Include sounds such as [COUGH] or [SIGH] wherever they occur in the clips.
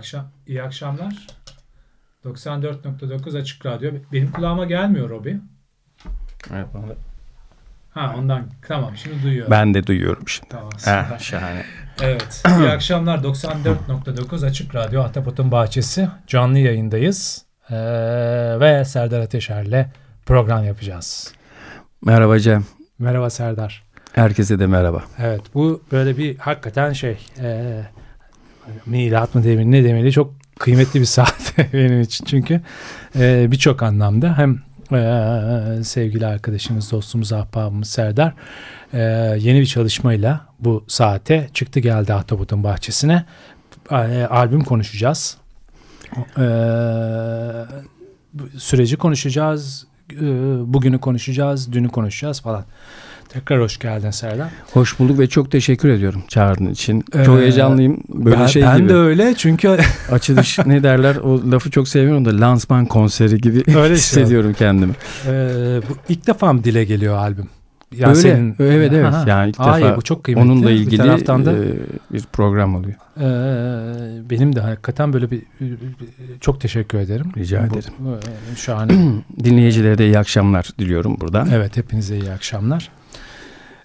akşam, iyi akşamlar. 94.9 Açık Radyo. Benim kulağıma gelmiyor Robi. Evet, bana da. Ha ondan tamam şimdi duyuyorum. Ben de duyuyorum şimdi. Tamam. Ha, şahane. Evet. İyi akşamlar. 94.9 Açık Radyo Ahtapot'un Bahçesi. Canlı yayındayız. Ee, ve Serdar Ateşer'le program yapacağız. Merhaba Cem. Merhaba Serdar. Herkese de merhaba. Evet bu böyle bir hakikaten şey e, milat mı demeli ne demeli? Çok kıymetli bir saat [LAUGHS] benim için çünkü. E, birçok anlamda. Hem e, sevgili arkadaşımız dostumuz ahbabımız Serdar e, yeni bir çalışmayla bu saate çıktı geldi Ahtapot'un bahçesine. E, albüm konuşacağız. E, süreci konuşacağız e, bugünü konuşacağız dünü konuşacağız falan tekrar hoş geldin Serdar Hoş bulduk ve çok teşekkür ediyorum çağırdığın için. Ee, çok heyecanlıyım. Böyle ben, şey ben gibi. de öyle çünkü [LAUGHS] Açılış ne derler o lafı çok seviyorum da lansman konseri gibi Öyle [LAUGHS] şey. hissediyorum kendimi. e, bu ilk defa mı dile geliyor albüm? Ya Öyle. Evet evet. Ha, Yani ilk hayır, defa bu çok kıymetli. onunla Bir ilgili taraftan da e, bir program oluyor. e, benim de hakikaten böyle bir, bir- bir- çok teşekkür ederim. Rica Bu, ederim. e, şahane. [CLEARS THROAT] Dinleyicilere de iyi akşamlar diliyorum buradan. evet hepinize iyi akşamlar.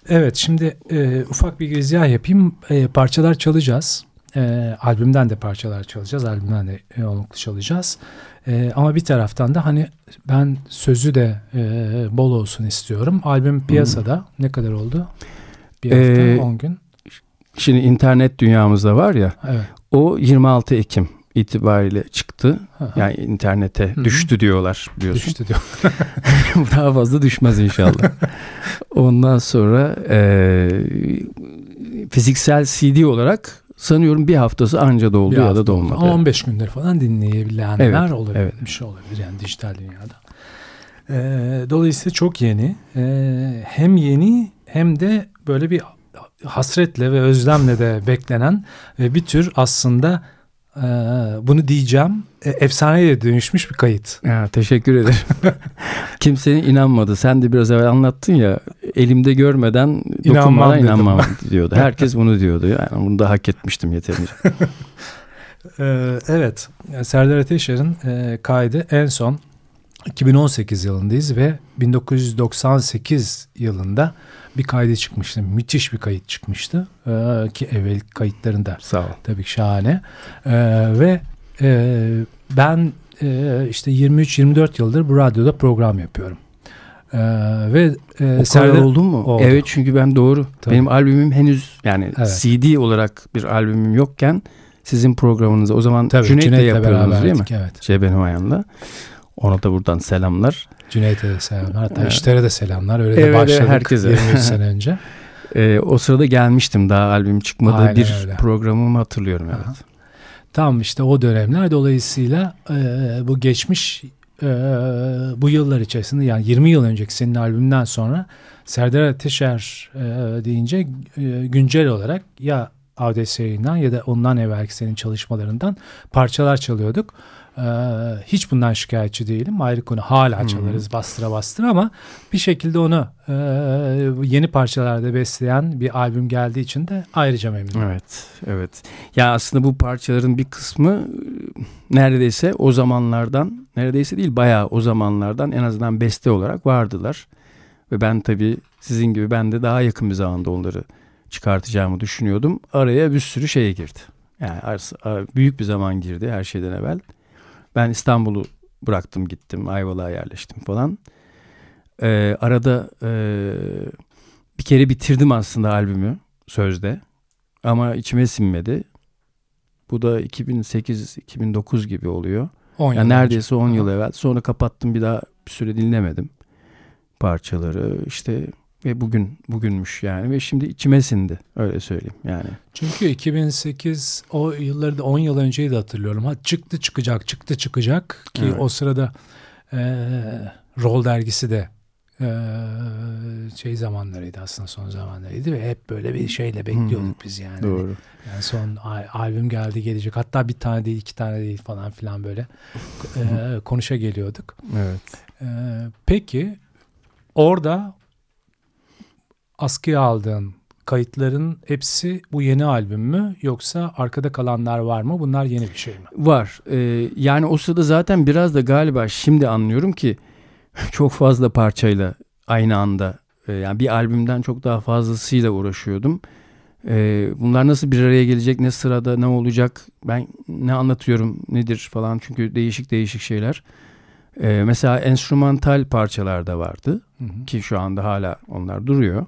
Evet şimdi e, ufak bir girizgah yapayım. E, parçalar çalacağız. E, albümden de parçalar çalacağız. Albümden de yoğunluklu çalacağız. E, ama bir taraftan da hani ben sözü de e, bol olsun istiyorum. Albüm piyasada ne kadar oldu? Bir hafta, Ee, 10 gün. Şimdi internet dünyamızda var ya Evet. o 26 Ekim itibariyle çıktı. Ha, ha. Yani internete Hı hı. düştü diyorlar biliyorsun. Düştü diyor. [LAUGHS] [LAUGHS] Daha fazla düşmez inşallah. Ondan sonra e, fiziksel CD olarak sanıyorum bir haftası anca doldu Bir ya hafta da dolmadı. Ama 15 gündür falan dinleyebilenler Evet, olabilir. evet. Bir şey olabilir yani dijital dünyada. Ee, dolayısıyla çok yeni. Ee, hem yeni hem de böyle bir hasretle ve özlemle de beklenen ve bir tür aslında e, bunu diyeceğim e, efsaneye dönüşmüş bir kayıt. Ya, teşekkür ederim. [LAUGHS] Kimsenin inanmadı. Sen de biraz evvel anlattın ya elimde görmeden İnanmam dokunmadan dedim. inanmam [LAUGHS] diyordu. Herkes bunu diyordu. Yani bunu da hak etmiştim yeterince. [LAUGHS] Ee, evet, Serdar Ateşer'in e, kaydı en son 2018 yılındayız ve 1998 yılında bir kaydı çıkmıştı. Müthiş bir kayıt çıkmıştı Ee, ki evvel kayıtlarında Sağ ol. tabii şahane. Ee, ve e, ben e, işte 23-24 yıldır bu radyoda program yapıyorum. Ee, ve e, O kadar oldu mu? Oldu. Evet çünkü ben doğru. Tabii. Benim albümüm henüz yani Evet. CD olarak bir albümüm yokken sizin programınızda o zaman tabii Cüneyt'le Cüneyt'le yapıyordunuz değil mi? Evet. Ceben Humayan'la. Ona da buradan selamlar. Cüneyt'e de selamlar. Hatta Evet. İşler'e de selamlar. Öyle Evet, de başladık herkese. 23 sene [LAUGHS] önce. Ee, o sırada gelmiştim daha albüm çıkmadığı Aynen bir öyle. programımı hatırlıyorum evet. Aha. Tam işte o dönemler dolayısıyla e, bu geçmiş e, bu yıllar içerisinde yani 20 yıl önceki senin albümünden sonra Serdar Ateşer e, deyince e, güncel olarak ya Avdes yayından ya da ondan evvelki senin çalışmalarından parçalar çalıyorduk. E, hiç bundan şikayetçi değilim. Ayrı konu hala çalarız bastıra bastıra ama bir şekilde onu e, yeni parçalarda besleyen bir albüm geldiği için de ayrıca memnunum. Evet, evet. Ya aslında bu parçaların bir kısmı e, neredeyse o zamanlardan, neredeyse değil bayağı o zamanlardan en azından beste olarak vardılar. Ve ben tabii sizin gibi ben de daha yakın bir zamanda onları çıkartacağımı düşünüyordum. Araya bir sürü şey girdi. Yani büyük bir zaman girdi her şeyden evvel. Ben İstanbul'u bıraktım gittim Ayvalık'a yerleştim falan. Ee, arada e, bir kere bitirdim aslında albümü sözde. Ama içime sinmedi. Bu da 2008-2009 gibi oluyor. 10 Yani neredeyse önce. 10 yıl evvel. Sonra kapattım bir daha bir süre dinlemedim parçaları. İşte ve bugün bugünmüş yani ve şimdi içime sindi öyle söyleyeyim yani. Çünkü 2008 o yılları da 10 yıl önceyi de hatırlıyorum. Ha çıktı çıkacak çıktı çıkacak ki Evet. o sırada e, Roll dergisi de e, şey zamanlarıydı aslında son zamanlarıydı ve hep böyle bir şeyle bekliyorduk biz yani. Doğru. Yani son al- albüm geldi gelecek hatta bir tane değil iki tane değil falan filan böyle e, konuşa geliyorduk. Evet. E, peki orada askıya aldığın kayıtların hepsi bu yeni albüm mü yoksa arkada kalanlar var mı? Bunlar yeni bir şey mi? Var. Ee, yani o sırada zaten biraz da galiba şimdi anlıyorum ki [LAUGHS] çok fazla parçayla aynı anda e, yani bir albümden çok daha fazlasıyla uğraşıyordum. Ee, bunlar nasıl bir araya gelecek, ne sırada, ne olacak, ben ne anlatıyorum, nedir falan çünkü değişik değişik şeyler. Ee, mesela enstrümantal parçalar da vardı ki şu anda hala onlar duruyor.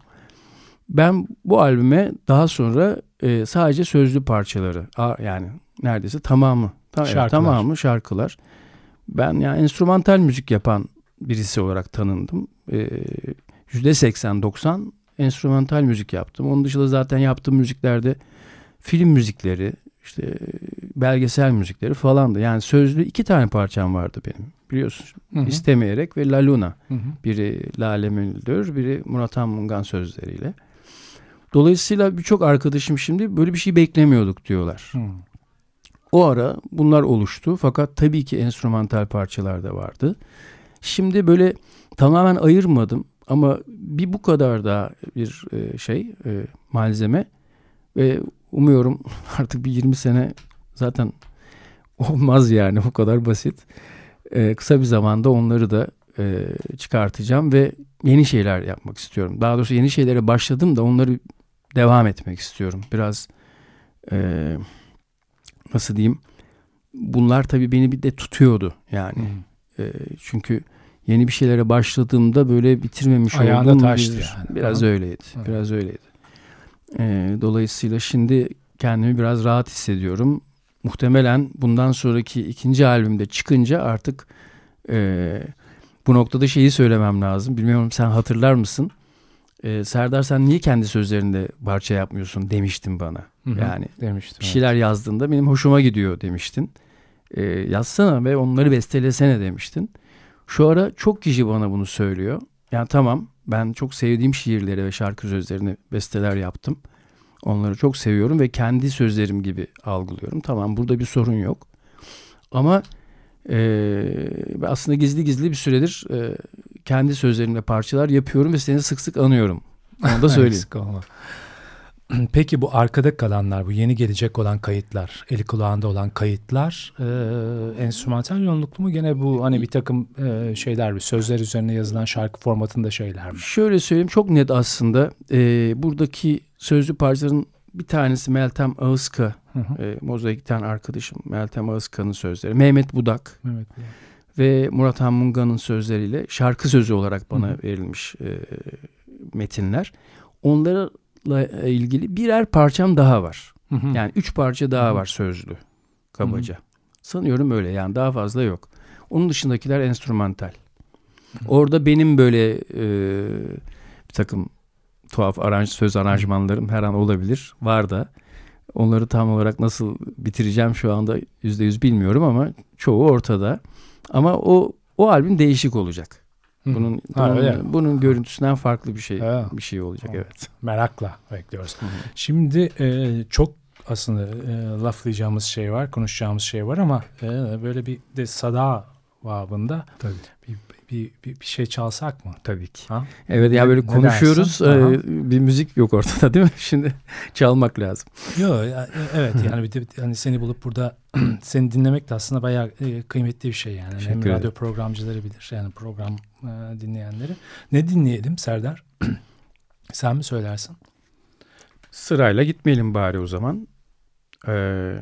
Ben bu albüme daha sonra e, sadece sözlü parçaları a- yani neredeyse tamamı ta- Şarkılar. tamamı şarkılar. Ben yani enstrümantal müzik yapan birisi olarak tanındım. E, Yüzde 80-90 enstrümantal müzik yaptım. Onun dışında zaten yaptığım müziklerde film müzikleri, işte belgesel müzikleri falandı. Yani sözlü iki tane parçam vardı benim. Biliyorsun Hı hı. İstemeyerek ve La Luna. Hı hı. Biri Lale Müldür, biri Murat Han Mungan sözleriyle. Dolayısıyla birçok arkadaşım şimdi böyle bir şey beklemiyorduk diyorlar. Hı. O ara bunlar oluştu fakat tabii ki enstrümantal parçalar da vardı. Şimdi böyle tamamen ayırmadım ama bir bu kadar da bir e, şey e, malzeme ve umuyorum [LAUGHS] artık bir 20 sene zaten olmaz yani o kadar basit. E, kısa bir zamanda onları da çıkartacağım ve yeni şeyler yapmak istiyorum. Daha doğrusu yeni şeylere başladım da onları devam etmek istiyorum. Biraz e, nasıl diyeyim? Bunlar tabii beni bir de tutuyordu yani. Hı. E, çünkü yeni bir şeylere başladığımda böyle bitirmemiş Ayağında olduğum taştı bir- yani. Biraz Hı. öyleydi. Evet. Biraz öyleydi. E, dolayısıyla şimdi kendimi biraz rahat hissediyorum. Muhtemelen bundan sonraki ikinci albümde çıkınca artık e, bu noktada şeyi söylemem lazım. Bilmiyorum sen hatırlar mısın? E, Serdar sen niye kendi sözlerinde parça yapmıyorsun demiştin bana. Hı hı. Yani demiştim. bir şeyler yazdığında benim hoşuma gidiyor demiştin. E, yazsana ve onları bestelesene demiştin. Şu ara çok kişi bana bunu söylüyor. Yani tamam ben çok sevdiğim şiirleri ve şarkı sözlerini besteler yaptım. Onları çok seviyorum ve kendi sözlerim gibi algılıyorum. Tamam burada bir sorun yok. Ama e, aslında gizli gizli bir süredir e, kendi sözlerimle parçalar yapıyorum ve seni sık sık anıyorum. Onu da söyleyeyim. Eksik olma. [CLEARS THROAT] Peki bu arkada kalanlar, bu yeni gelecek olan kayıtlar, eli kulağında olan kayıtlar e, enstrümantal yoğunluklu mu? Gene bu hani bir takım e, şeyler, bir sözler üzerine yazılan şarkı formatında şeyler mi? Şöyle söyleyeyim çok net aslında. Ee, buradaki sözlü parçaların bir tanesi Meltem Ağızka, Hı hı. e, Mozaik'ten arkadaşım Meltem Ağızka'nın sözleri. Mehmet Budak Evet. Ve Murat Han Munga'nın sözleriyle şarkı sözü olarak bana Hı hı. verilmiş e, metinler. Onlarla ilgili birer parçam daha var. Hı hı. Yani üç parça daha Hı hı. var sözlü kabaca. Sanıyorum öyle yani daha fazla yok. Onun dışındakiler enstrümantal. Orada benim böyle e, bir takım tuhaf aranj, söz aranjmanlarım her an olabilir. Var da. Onları tam olarak nasıl bitireceğim şu anda yüzde yüz bilmiyorum ama çoğu ortada. Ama o o albüm değişik olacak. Hı. Bunun Ha, bunun, öyle bunun görüntüsünden farklı bir şey Ha. bir şey olacak Tamam. evet. Merakla bekliyoruz. Şimdi e, çok aslında e, laflayacağımız şey var, konuşacağımız şey var ama e, böyle bir de sada babında Tabii. bir, bir, bir, bir şey çalsak mı? Tabii ki. Ha? Evet ya böyle Ne konuşuyoruz. Aha. e, bir müzik yok ortada değil mi? [LAUGHS] Şimdi çalmak lazım. Yok evet yani bir de hani seni bulup burada [CLEARS THROAT] seni dinlemek de aslında bayağı e, kıymetli bir şey yani. Hem Teşekkür radyo ederim. programcıları bilir yani program e, dinleyenleri. Ne dinleyelim Serdar? [CLEARS THROAT] Sen mi söylersin? Sırayla gitmeyelim bari o zaman. Ee,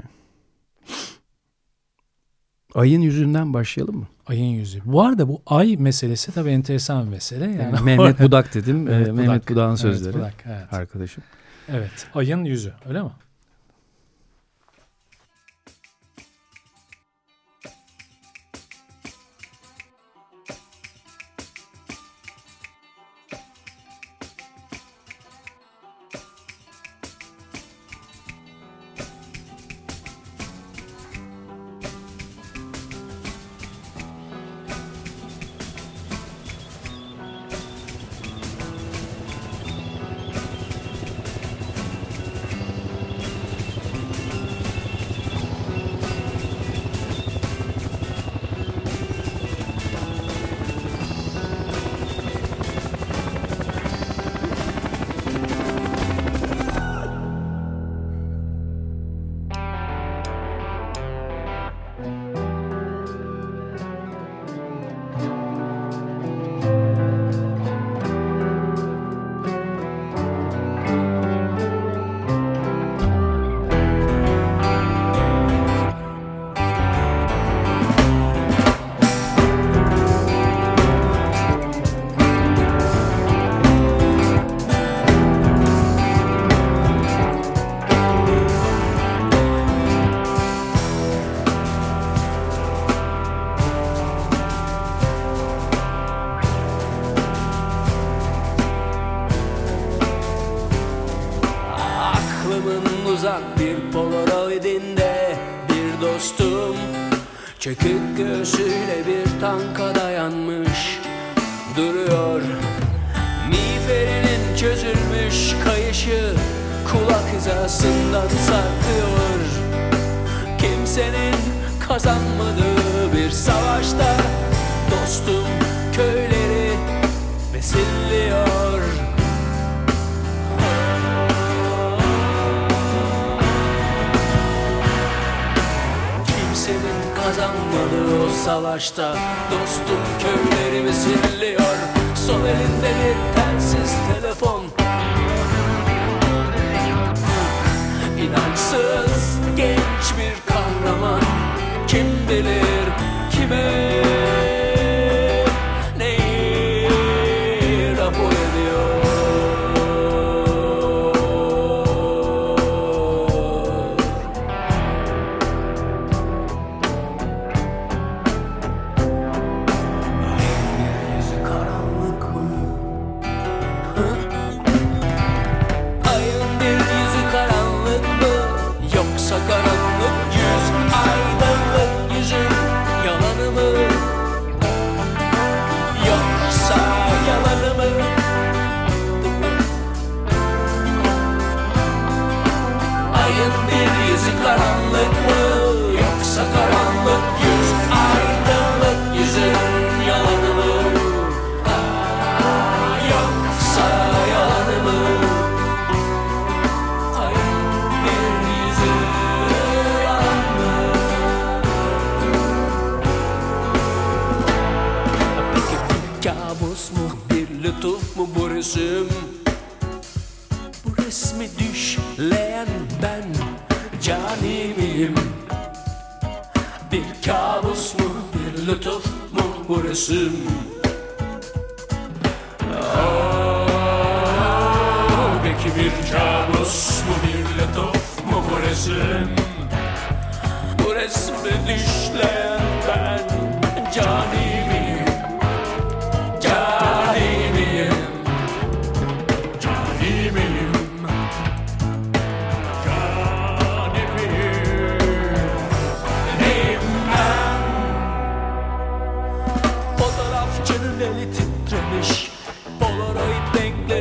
ayın yüzünden başlayalım mı? Ayın yüzü. Bu arada bu ay meselesi tabii enteresan bir mesele. Yani [LAUGHS] Mehmet Budak dedim. Ee, Mehmet Mehmet, Budak. Budak'ın Evet, sözleri. Budak, evet. Arkadaşım. evet. Ayın yüzü öyle mi? Sarkıyor Kimsenin kazanmadığı bir savaşta dostum köyleri besilliyor Kimsenin kazanmadığı o savaşta Dostum köylerimi silliyor Sol elinde bir telsiz telefon İnançsız genç bir kahraman. Kim bilir kime lütuf mu bu resim? Aa, Peki bir kabus mu bir lütuf mu bu resim? Bu resmi düşleyen ben cani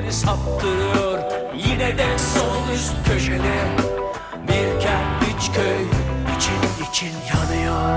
renkleri saptırıyor. Yine de sol üst köşede Bir kerpiç köy için için yanıyor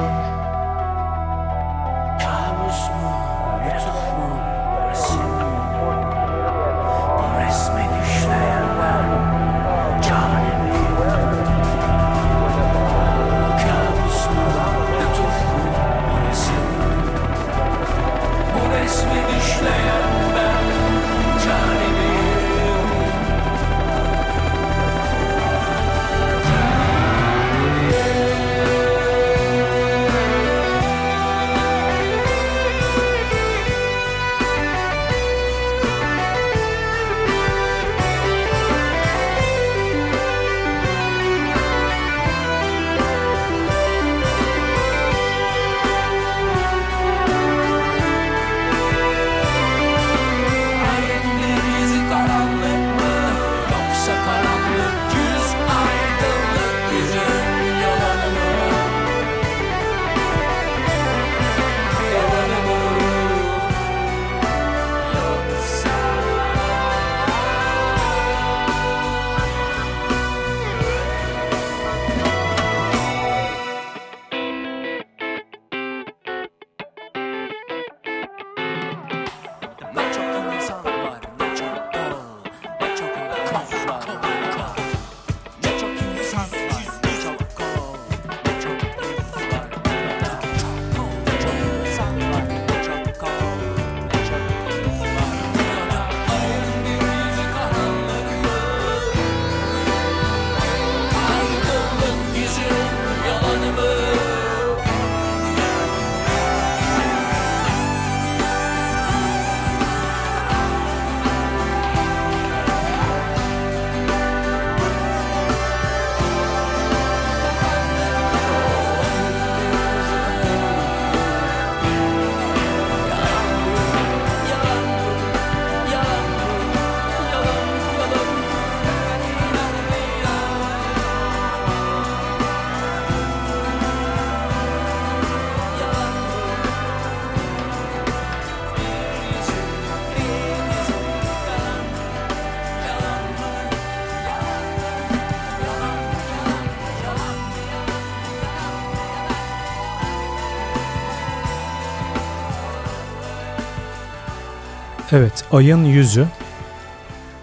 Evet, Ayın Yüzü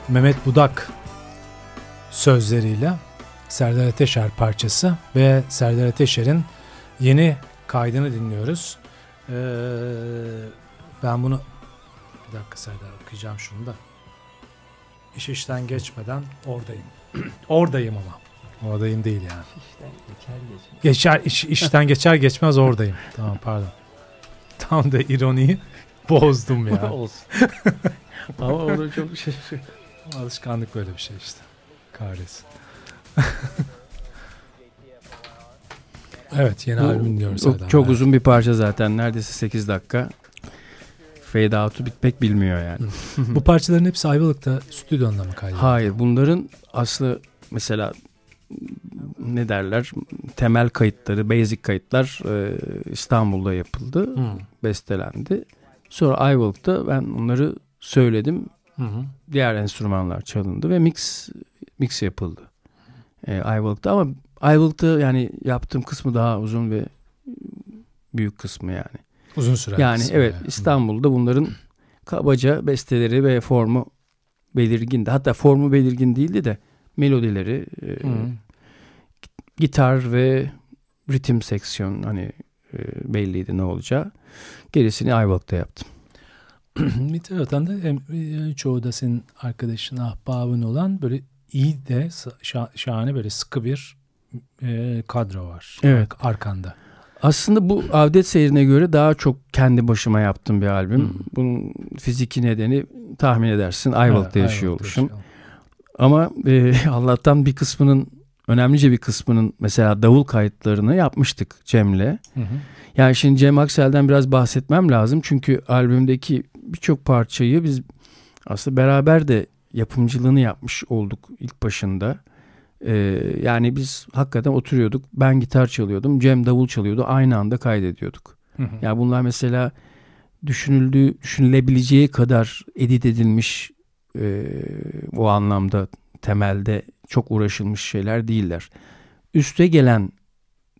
Mehmet Budak sözleriyle Serdar Ateşer parçası ve Serdar Ateşer'in yeni kaydını dinliyoruz. Ee, ben bunu bir dakika Serdar okuyacağım şunu da. İş işten geçmeden oradayım. [CLEARS THROAT] oradayım ama. Oradayım değil yani. Geçer iş, işten geçer geçmez oradayım. Tamam pardon. Tam da ironiyi [LAUGHS] bozdum ya. [LAUGHS] Olsun. [LAUGHS] Ama onu çok şaşırıyor. Alışkanlık böyle bir şey işte. Kahretsin. evet yeni Bu- albüm dinliyoruz. Çok, çok uzun bir parça zaten. Neredeyse 8 dakika. Fade out'u bitmek bilmiyor yani. Bu parçaların hepsi Ayvalık'ta stüdyonda mı kaydedildi? Hayır bunların aslı mesela ne derler temel kayıtları basic kayıtlar e, İstanbul'da yapıldı Hı. bestelendi sonra Ayvalık'ta ben onları söyledim Hı hı. diğer enstrümanlar çalındı ve mix mix yapıldı e, Ayvalık'ta ama Ayvalık'ta yani yaptığım kısmı daha uzun ve büyük kısmı yani Uzun süre. yani evet yani. İstanbul'da bunların [CLEARS THROAT] kabaca besteleri ve formu belirgindi. Hatta formu belirgin değildi de melodileri, e, gitar ve ritim seksiyon hani belliydi ne olacağı. Gerisini Ayvalık'ta yaptım. [CLEARS THROAT] bir taraftan da e, çoğu da senin arkadaşın, ahbabın olan böyle iyi de şa- şahane böyle sıkı bir e, kadro var. Evet. Ark- Arkanda. Aslında bu Avdet Seyri'ne göre daha çok kendi başıma yaptığım bir albüm. Hı. Bunun fiziki nedeni tahmin edersin Ayvalık'ta Evet, yaşıyor Ayvalık'ta oluşum. yaşıyor. Ama e, [LAUGHS] Allah'tan bir kısmının önemlice bir kısmının mesela davul kayıtlarını yapmıştık Cem'le. Hı hı. Yani şimdi Cem Aksel'den biraz bahsetmem lazım. Çünkü albümdeki birçok parçayı biz aslında beraber de yapımcılığını yapmış olduk ilk başında. Ee, yani biz hakikaten oturuyorduk. Ben gitar çalıyordum. Cem davul çalıyordu. Aynı anda kaydediyorduk. Hı hı. Yani bunlar mesela düşünüldüğü, düşünülebileceği kadar edit edilmiş e, o anlamda temelde çok uğraşılmış şeyler değiller. Üste gelen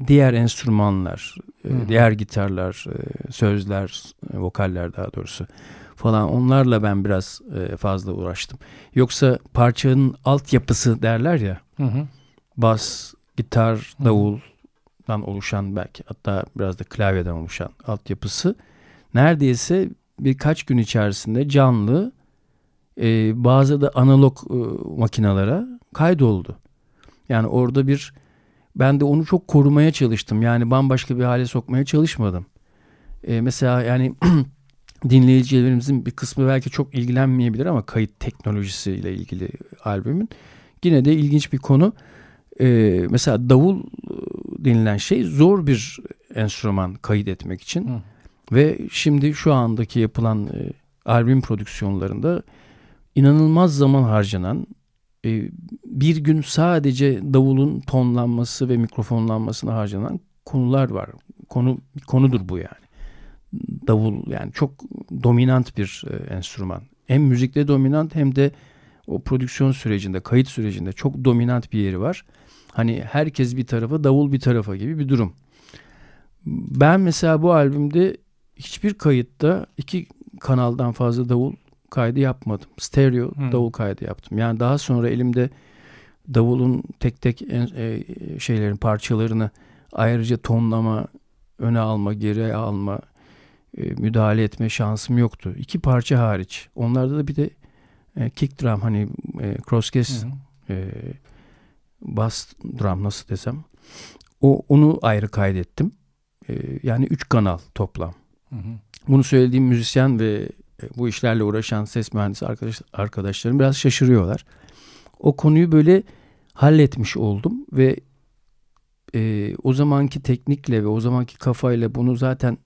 diğer enstrümanlar, hı. diğer gitarlar, e, sözler, e, vokaller daha doğrusu falan onlarla ben biraz fazla uğraştım. Yoksa parçanın altyapısı derler ya hı. bas, gitar, davuldan oluşan belki hatta biraz da klavyeden oluşan altyapısı neredeyse birkaç gün içerisinde canlı e, bazı da analog e, makinalara kaydoldu. Yani orada bir ben de onu çok korumaya çalıştım. Yani bambaşka bir hale sokmaya çalışmadım. E, mesela yani [CLEARS THROAT] dinleyicilerimizin bir kısmı belki çok ilgilenmeyebilir ama kayıt teknolojisiyle ilgili albümün yine de ilginç bir konu. Ee, mesela davul e, denilen şey zor bir enstrüman kayıt etmek için Hı. ve şimdi şu andaki yapılan e, albüm prodüksiyonlarında inanılmaz zaman harcanan e, bir gün sadece davulun tonlanması ve mikrofonlanmasına harcanan konular var. Konu konudur bu yani. Davul yani çok dominant bir e, enstrüman. Hem müzikte dominant hem de o prodüksiyon sürecinde, kayıt sürecinde çok dominant bir yeri var. Hani herkes bir tarafa, davul bir tarafa gibi bir durum. Ben mesela bu albümde hiçbir kayıtta iki kanaldan fazla davul kaydı yapmadım. Stereo Hmm. davul kaydı yaptım. Yani daha sonra elimde davulun tek tek en- e, şeylerin parçalarını ayrıca tonlama, öne alma, geri alma, e, müdahale etme şansım yoktu. İki parça hariç. Onlarda da bir de e, kick drum hani e, crosscase Hı hı. e, bass drum nasıl desem o onu ayrı kaydettim. E, yani üç kanal toplam. Hı hı. Bunu söylediğim müzisyen ve bu işlerle uğraşan ses mühendisi arkadaş, arkadaşlarım biraz şaşırıyorlar. O konuyu böyle halletmiş oldum ve e, o zamanki teknikle ve o zamanki kafayla bunu zaten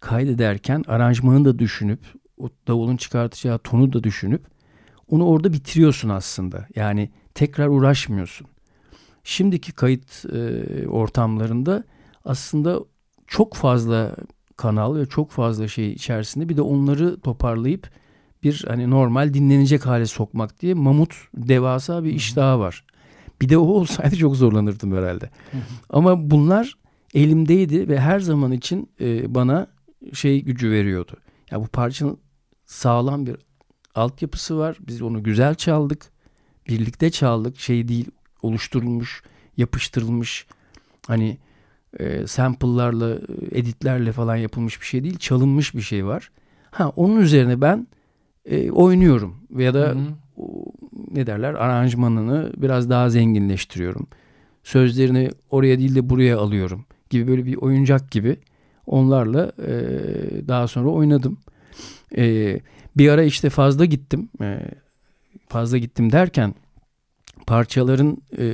kaydederken aranjmanı da düşünüp o davulun çıkartacağı tonu da düşünüp onu orada bitiriyorsun aslında. Yani tekrar uğraşmıyorsun. Şimdiki kayıt e, ortamlarında aslında çok fazla kanal ve çok fazla şey içerisinde bir de onları toparlayıp bir hani normal dinlenecek hale sokmak diye mamut devasa bir iş daha var. Bir de o olsaydı çok zorlanırdım herhalde. Hı. Ama bunlar elimdeydi ve her zaman için e, bana şey gücü veriyordu. Ya bu parçanın sağlam bir altyapısı var. Biz onu güzel çaldık. Birlikte çaldık. Şey değil oluşturulmuş, yapıştırılmış hani e, sample'larla, editlerle falan yapılmış bir şey değil. Çalınmış bir şey var. Ha onun üzerine ben e, oynuyorum veya da Hı hı. o, ne derler aranjmanını biraz daha zenginleştiriyorum. Sözlerini oraya değil de buraya alıyorum gibi böyle bir oyuncak gibi onlarla e, daha sonra oynadım. E, bir ara işte fazla gittim. E, fazla gittim derken parçaların e,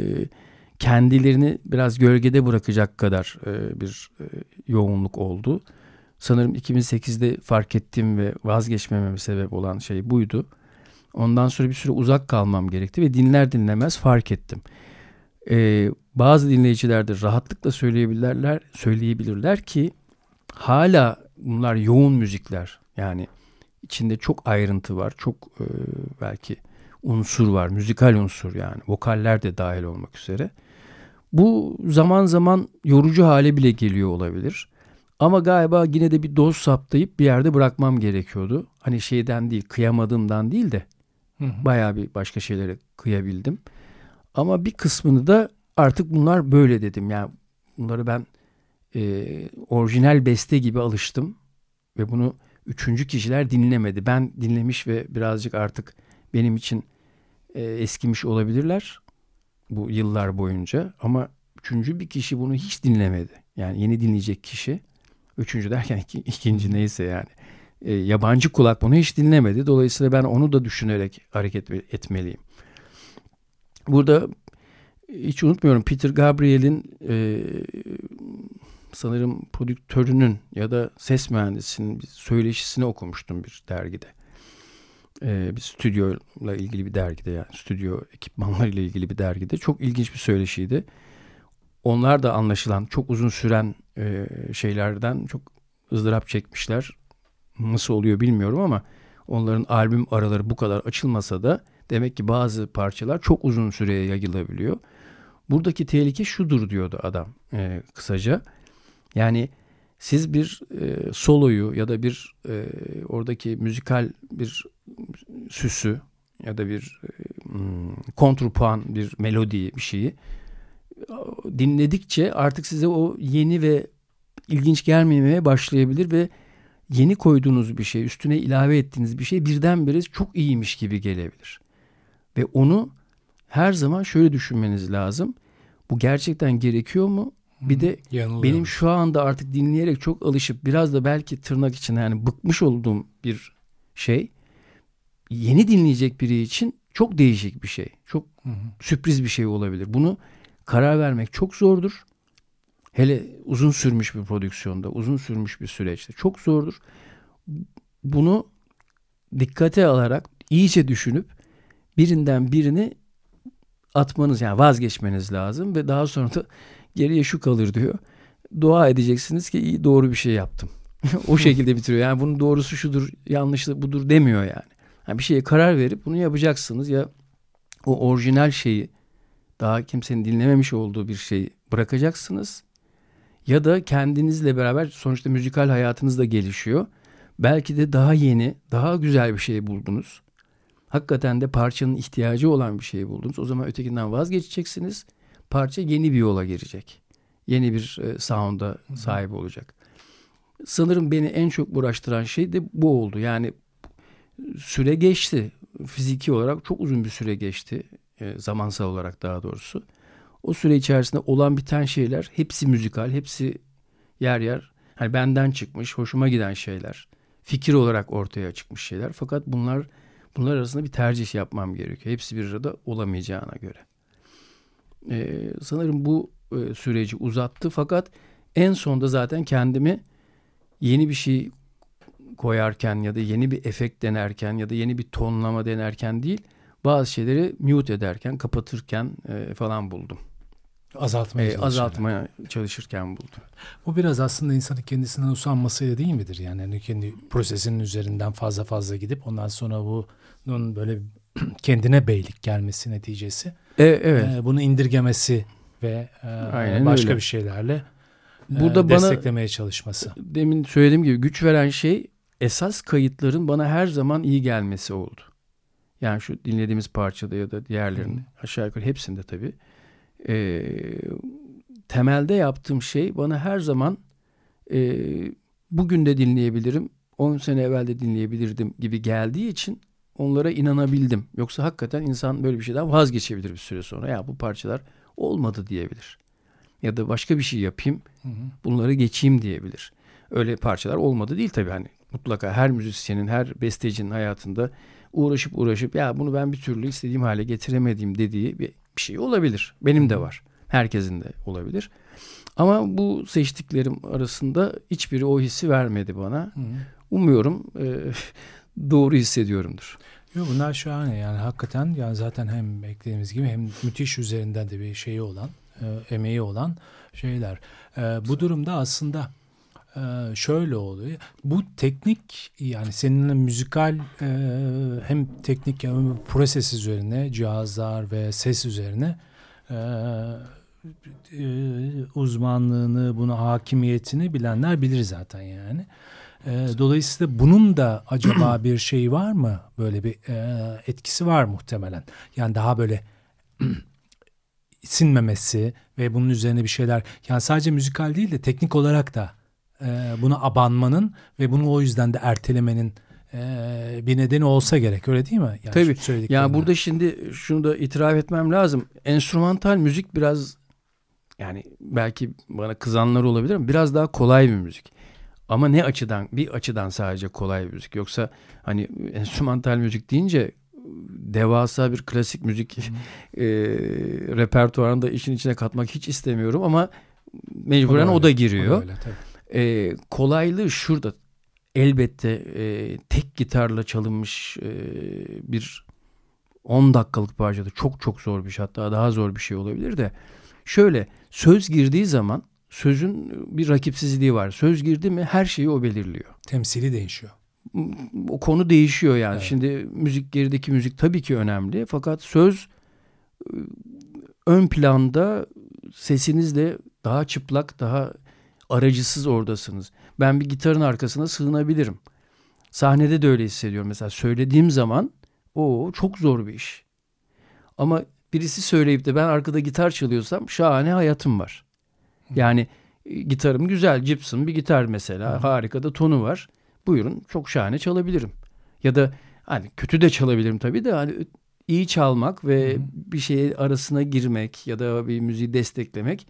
kendilerini biraz gölgede bırakacak kadar e, bir e, yoğunluk oldu. Sanırım 2008'de fark ettiğim ve vazgeçmememe sebep olan şey buydu. Ondan sonra bir süre uzak kalmam gerekti ve dinler dinlemez fark ettim. Ee, bazı dinleyiciler de rahatlıkla söyleyebilirler, söyleyebilirler ki hala bunlar yoğun müzikler. Yani içinde çok ayrıntı var, çok e, belki unsur var, müzikal unsur yani vokaller de dahil olmak üzere. Bu zaman zaman yorucu hale bile geliyor olabilir. Ama galiba yine de bir doz saptayıp bir yerde bırakmam gerekiyordu. Hani şeyden değil, kıyamadığımdan değil de bayağı bir başka şeylere kıyabildim. Ama bir kısmını da artık bunlar böyle dedim. Yani bunları ben e, orijinal beste gibi alıştım ve bunu üçüncü kişiler dinlemedi. Ben dinlemiş ve birazcık artık benim için e, eskimiş olabilirler bu yıllar boyunca. Ama üçüncü bir kişi bunu hiç dinlemedi. Yani yeni dinleyecek kişi. Üçüncü derken iki, ikinci neyse yani. E, yabancı kulak bunu hiç dinlemedi. Dolayısıyla ben onu da düşünerek hareket etmeliyim. Burada hiç unutmuyorum Peter Gabriel'in e, sanırım prodüktörünün ya da ses mühendisinin bir söyleşisini okumuştum bir dergide. E, bir stüdyoyla ilgili bir dergide yani stüdyo ekipmanlarıyla ilgili bir dergide. Çok ilginç bir söyleşiydi. Onlar da anlaşılan çok uzun süren e, şeylerden çok ızdırap çekmişler. Nasıl oluyor bilmiyorum ama onların albüm araları bu kadar açılmasa da demek ki bazı parçalar çok uzun süreye yayılabiliyor. Buradaki tehlike şudur diyordu adam e, kısaca. Yani siz bir e, soloyu ya da bir e, oradaki müzikal bir süsü ya da bir e, hmm, kontrpuan bir melodiyi bir şeyi dinledikçe artık size o yeni ve ilginç gelmemeye başlayabilir ve yeni koyduğunuz bir şey, üstüne ilave ettiğiniz bir şey birdenbire çok iyiymiş gibi gelebilir. Ve onu her zaman şöyle düşünmeniz lazım. Bu gerçekten gerekiyor mu? Bir de benim şu anda artık dinleyerek çok alışıp biraz da belki tırnak içinde yani bıkmış olduğum bir şey yeni dinleyecek biri için çok değişik bir şey. Çok Hı hı. sürpriz bir şey olabilir. Bunu karar vermek çok zordur. Hele uzun sürmüş bir prodüksiyonda, uzun sürmüş bir süreçte çok zordur. Bunu dikkate alarak iyice düşünüp birinden birini atmanız yani vazgeçmeniz lazım ve daha sonra da geriye şu kalır diyor. Dua edeceksiniz ki iyi doğru bir şey yaptım. [LAUGHS] o şekilde bitiriyor. Yani bunun doğrusu şudur, yanlışı budur demiyor yani. yani. Bir şeye karar verip bunu yapacaksınız ya o orijinal şeyi daha kimsenin dinlememiş olduğu bir şeyi bırakacaksınız. Ya da kendinizle beraber sonuçta müzikal hayatınız da gelişiyor. Belki de daha yeni, daha güzel bir şey buldunuz. Hakikaten de parçanın ihtiyacı olan bir şey buldunuz. O zaman ötekinden vazgeçeceksiniz. Parça yeni bir yola girecek. Yeni bir e, sound'a sahip olacak. Sanırım beni en çok uğraştıran şey de bu oldu. Yani süre geçti. Fiziki olarak çok uzun bir süre geçti. E, zamansal olarak daha doğrusu. O süre içerisinde olan biten şeyler hepsi müzikal, hepsi yer yer hani benden çıkmış, hoşuma giden şeyler. Fikir olarak ortaya çıkmış şeyler. Fakat bunlar bunlar arasında bir tercih yapmam gerekiyor. Hepsi bir arada olamayacağına göre. Ee, sanırım bu e, süreci uzattı fakat en sonda zaten kendimi yeni bir şey koyarken ya da yeni bir efekt denerken ya da yeni bir tonlama denerken değil bazı şeyleri mute ederken kapatırken e, falan buldum. azaltmaya E, azaltmaya çalışırken buldum. Bu biraz aslında insanın kendisinden usanmasıyla değil midir? Yani hani kendi prosesinin üzerinden fazla fazla gidip ondan sonra bunun böyle [CLEARS THROAT] kendine beylik gelmesi neticesi. E, evet. e, bunu indirgemesi ve e, Aynen başka öyle. bir şeylerle e, Burada bana- desteklemeye çalışması. Demin söylediğim gibi güç veren şey esas kayıtların bana her zaman iyi gelmesi oldu. Yani şu dinlediğimiz parçada ya da diğerlerinde aşağı yukarı hepsinde tabii. E, temelde yaptığım şey bana her zaman e, bugün de dinleyebilirim, 10 sene evvel de dinleyebilirdim gibi geldiği için onlara inanabildim. Yoksa hakikaten insan böyle bir şeyden vazgeçebilir bir süre sonra. Ya bu parçalar olmadı diyebilir. Ya da başka bir şey yapayım, bunları geçeyim diyebilir. Öyle parçalar olmadı değil tabii hani mutlaka her müzisyenin, her bestecinin hayatında uğraşıp uğraşıp ya bunu ben bir türlü istediğim hale getiremediğim dediği bir, bir şey olabilir. Benim de var. Herkesin de olabilir. Ama bu seçtiklerim arasında hiçbiri o hissi vermedi bana. Hı. Umuyorum e, [LAUGHS] doğru hissediyorumdur. Yo, bunlar şahane yani hakikaten yani zaten hem beklediğimiz gibi hem müthiş üzerinden de bir şeyi olan e, emeği olan şeyler. E, bu durumda aslında e, şöyle oluyor. Bu teknik yani seninle müzikal e, hem teknik hem proses üzerine cihazlar ve ses üzerine e, e, uzmanlığını, buna hakimiyetini bilenler bilir zaten yani. E, dolayısıyla bunun da acaba [CLEARS THROAT] bir şey var mı? Böyle bir e, etkisi var muhtemelen. Yani daha böyle [CLEARS THROAT] sinmemesi ve bunun üzerine bir şeyler yani sadece müzikal değil de teknik olarak da e, buna abanmanın ve bunu o yüzden de ertelemenin e, bir nedeni olsa gerek öyle değil mi? Yani Tabii. şu söylediklerimden. Ya burada şimdi şunu da itiraf etmem lazım. Enstrümantal müzik biraz yani belki bana kızanlar olabilir ama biraz daha kolay bir müzik. Ama ne açıdan? Bir açıdan sadece kolay müzik. Yoksa hani enstrümantal müzik deyince devasa bir klasik müzik [LAUGHS] e, repertuarını da işin içine katmak hiç istemiyorum ama mecburen O da o da öyle, giriyor. o öyle. E, kolaylığı şurada. Elbette e, tek gitarla çalınmış e, bir 10 dakikalık parçada çok çok zor bir şey hatta daha zor bir şey olabilir de şöyle söz girdiği zaman sözün bir rakipsizliği var. Söz girdi mi her şeyi o belirliyor. Temsili değişiyor. O konu değişiyor yani. Evet. Şimdi müzik gerideki müzik tabii ki önemli fakat söz e, ön planda sesinizle daha çıplak, daha aracısız oradasınız. Ben bir gitarın arkasına sığınabilirim. Sahnede de öyle hissediyorum. Mesela söylediğim zaman o çok zor bir iş. Ama birisi söyleyip de ben arkada gitar çalıyorsam şahane hayatım var. Yani e, gitarım güzel, Gibson bir gitar mesela. Harika da tonu var. Buyurun çok şahane çalabilirim. Ya da hani kötü de çalabilirim tabii de hani iyi çalmak ve bir şeye arasına girmek ya da bir müziği desteklemek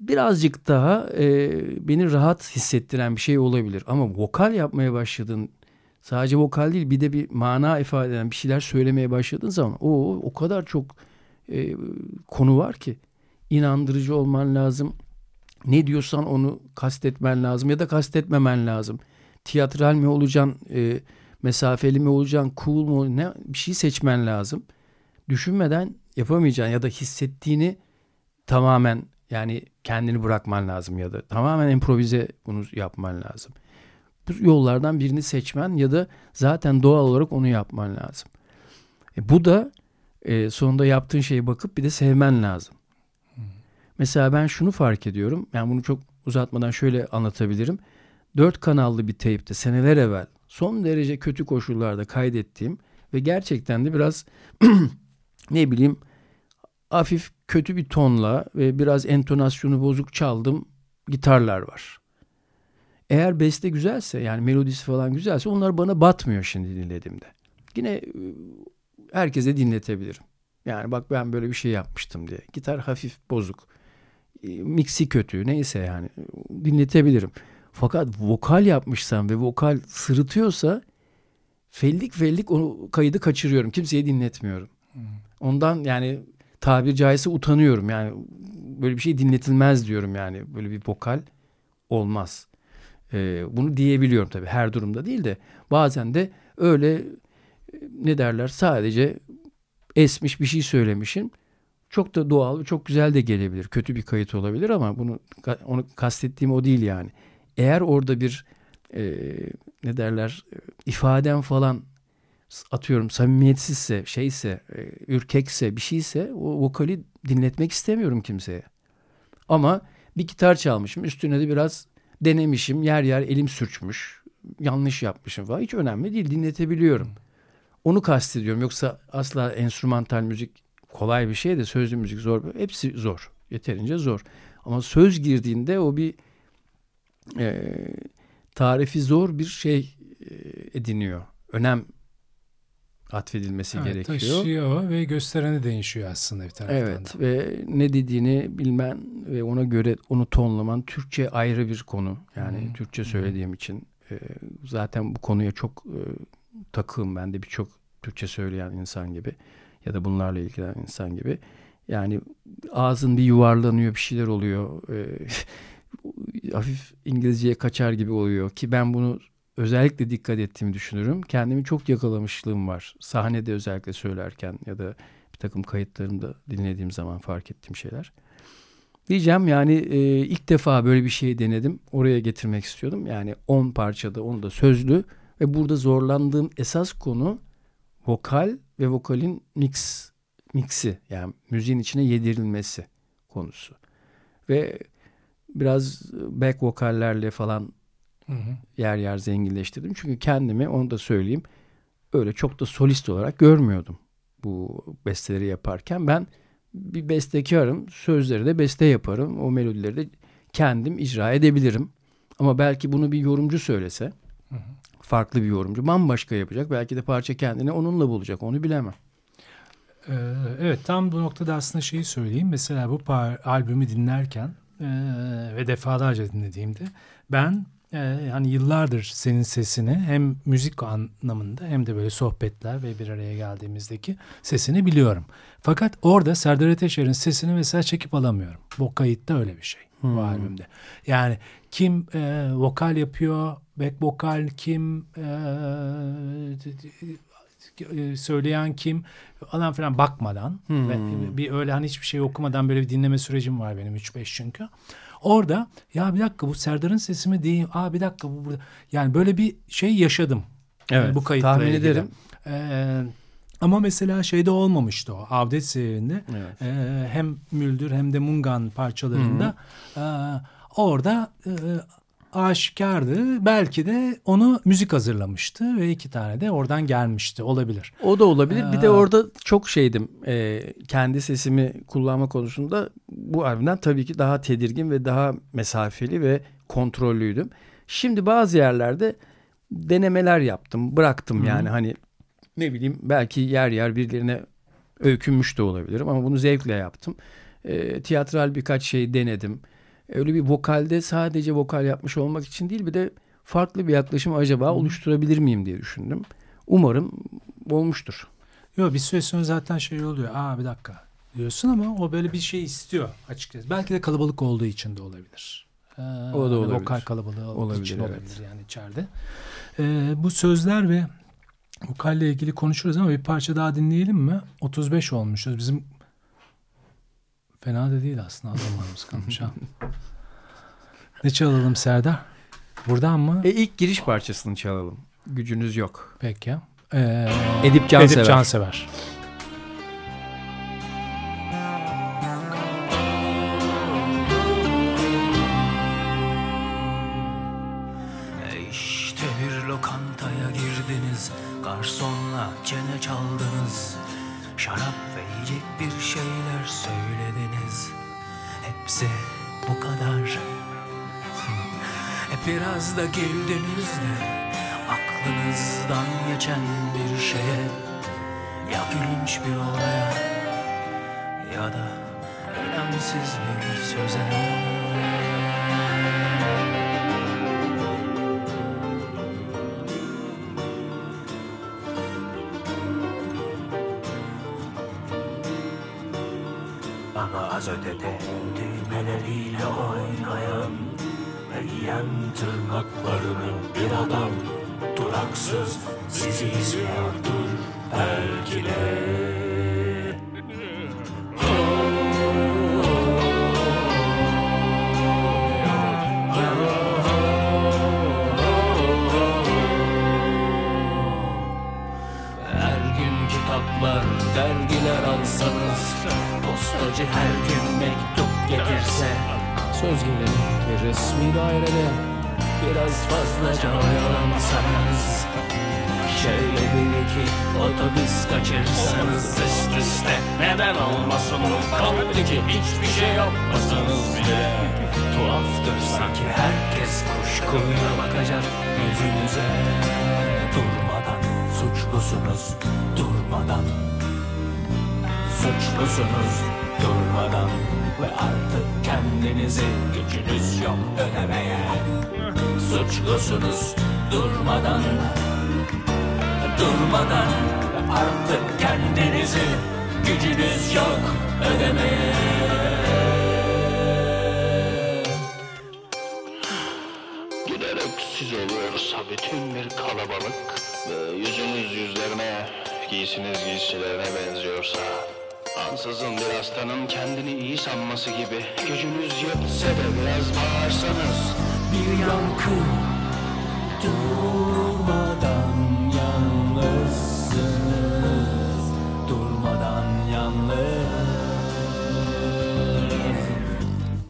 birazcık daha e, beni rahat hissettiren bir şey olabilir. Ama vokal yapmaya başladın sadece vokal değil bir de bir mana ifade eden bir şeyler söylemeye başladığın zaman o o kadar çok e, konu var ki inandırıcı olman lazım. Ne diyorsan onu kastetmen lazım ya da kastetmemen lazım. Tiyatral mi olacaksın, e, mesafeli mi olacaksın, cool mu ne bir şey seçmen lazım. Düşünmeden yapamayacaksın ya da hissettiğini tamamen yani kendini bırakman lazım ya da tamamen improvize bunu yapman lazım. Bu yollardan birini seçmen ya da zaten doğal olarak onu yapman lazım. E, bu da e, sonunda yaptığın şeye bakıp bir de sevmen lazım. Mesela ben şunu fark ediyorum. Yani bunu çok uzatmadan şöyle anlatabilirim. Dört kanallı bir teypte seneler evvel son derece kötü koşullarda kaydettiğim ve gerçekten de biraz [CLEARS THROAT] ne bileyim hafif kötü bir tonla ve biraz entonasyonu bozuk çaldım gitarlar var. Eğer beste güzelse yani melodisi falan güzelse onlar bana batmıyor şimdi dinlediğimde. Yine herkese dinletebilirim. Yani bak ben böyle bir şey yapmıştım diye. Gitar hafif bozuk. E, Miksi kötü neyse yani dinletebilirim. Fakat vokal yapmışsam ve vokal sırıtıyorsa fellik fellik o kaydı kaçırıyorum. Kimseye dinletmiyorum. Ondan yani tabir caizse utanıyorum. Yani böyle bir şey dinletilmez diyorum yani. Böyle bir vokal olmaz. Ee, bunu diyebiliyorum tabii her durumda değil de bazen de öyle e, ne derler sadece esmiş bir şey söylemişim. Çok da doğal ve çok güzel de gelebilir. Kötü bir kayıt olabilir ama bunu onu kastettiğim o değil yani. Eğer orada bir e, ne derler e, ifaden falan atıyorum samimiyetsizse, şeyse, e, ürkekse, bir şeyse o vokali dinletmek istemiyorum kimseye. Ama bir gitar çalmışım, üstüne de biraz denemişim, yer yer elim sürçmüş. yanlış yapmışım falan. Hiç önemli değil dinletebiliyorum. Onu kastediyorum. Yoksa asla enstrümantal müzik kolay bir şey de sözlü müzik zor. Hepsi zor. Yeterince zor. Ama söz girdiğinde o bir e, tarifi zor bir şey e, ediniyor. Önem atfedilmesi Evet, gerekiyor. taşıyor ve göstereni değişiyor aslında bir taraftan Evet da. ve ne dediğini bilmen ve ona göre onu tonlaman Türkçe ayrı bir konu. Yani Hı. Türkçe söylediğim için e, zaten bu konuya çok e, takığım ben de birçok Türkçe söyleyen insan gibi ya da bunlarla ilgilenen insan gibi. Yani ağzın bir yuvarlanıyor bir şeyler oluyor. E, [LAUGHS] hafif İngilizceye kaçar gibi oluyor ki ben bunu özellikle dikkat ettiğimi düşünürüm. Kendimi çok yakalamışlığım var. Sahnede özellikle söylerken ya da bir takım kayıtlarımda dinlediğim zaman fark ettiğim şeyler. Diyeceğim yani e, ilk defa böyle bir şey denedim. Oraya getirmek istiyordum. Yani 10 parçada onu da sözlü ve burada zorlandığım esas konu vokal ve vokalin mix mixi yani müziğin içine yedirilmesi konusu. Ve biraz back vokallerle falan Hı hı. yer yer zenginleştirdim. Çünkü kendimi onu da söyleyeyim öyle çok da solist olarak görmüyordum bu besteleri yaparken. Ben bir bestekarım. Sözleri de beste yaparım. O melodileri de kendim icra edebilirim. Ama belki bunu bir yorumcu söylese Hı hı. Farklı bir yorumcu bambaşka yapacak. Belki de parça kendini onunla bulacak. Onu bilemem. Ee, evet tam bu noktada aslında şeyi söyleyeyim. Mesela bu par- albümü dinlerken e, ve defalarca dinlediğimde ben e, hani yıllardır senin sesini hem müzik anlamında hem de böyle sohbetler ve bir araya geldiğimizdeki sesini biliyorum. Fakat orada Serdar Ateşer'in sesini mesela çekip alamıyorum. Bu kayıtta öyle bir şey bu Hmm. albümde. Yani kim e, vokal yapıyor, back vokal kim, e, e, söyleyen kim falan filan bakmadan Hmm. ve bir öyle hani hiçbir şey okumadan böyle bir dinleme sürecim var benim 3-5 çünkü. Orada ya bir dakika bu Serdar'ın sesi mi değil? Aa bir dakika bu burada. Yani böyle bir şey yaşadım. Evet, bu kayıtla tahmin ilgili. ederim. Ee, ama mesela şeyde olmamıştı o. Avdet serinde Evet. ee, hem Müldür hem de Mungan parçalarında ee, orada ee, aşikardı. Belki de onu müzik hazırlamıştı ve iki tane de oradan gelmişti. Olabilir. O da olabilir. Bir de orada çok şeydim. e, kendi sesimi kullanma konusunda bu albümden tabii ki daha tedirgin ve daha mesafeli ve kontrollüydüm. Şimdi bazı yerlerde denemeler yaptım. Bıraktım hı. yani hani ne bileyim belki yer yer birilerine öykünmüş de olabilirim ama bunu zevkle yaptım. E, tiyatral birkaç şey denedim. Öyle bir vokalde sadece vokal yapmış olmak için değil bir de farklı bir yaklaşım acaba oluşturabilir miyim diye düşündüm. Umarım olmuştur. Yok bir süre sonra zaten şey oluyor. Aa bir dakika diyorsun ama o böyle bir şey istiyor açıkçası. Belki de kalabalık olduğu için de olabilir. Ee, O da hani olabilir. Vokal kalabalığı Olabilir, için evet. olabilir yani içeride. Ee, bu sözler ve vokalle ilgili konuşuruz ama bir parça daha dinleyelim mi? 35 olmuşuz. Bizim fena da değil aslında. Az zamanımız kalmış ha. [LAUGHS] Ne çalalım Serdar? Buradan mı? E ilk giriş parçasını çalalım. Gücünüz yok. Peki. Ee, Edip Cansever. Edip Cansever. Ama az ötede düğmeleriyle oynayan ve yiyen tırnaklarını bir adam duraksız sizi izliyordur belki de. Fazlaca oyalansanız Şöyle bir iki otobüs kaçırsanız üst üste Neden olmasın? Kaldı ki hiçbir şey yapmasanız bile. Tuhaftır sanki herkes kuşkuyla bakacak yüzünüze. Durmadan suçlusunuz durmadan. Suçlusunuz durmadan. Ve artık kendinizi gücünüz yok ödemeye Suçlusunuz. Durmadan Durmadan artık kendinizi gücünüz yok ödemeye. Giderek siz oluyorsa bütün bir kalabalık yüzünüz yüzlerine, giysiniz giysilerine benziyorsa ansızın bir hastanın kendini iyi sanması gibi gücünüz yetse de biraz bağırsanız bir yankı. Durmadan yalnızsınız. Durmadan yalnız.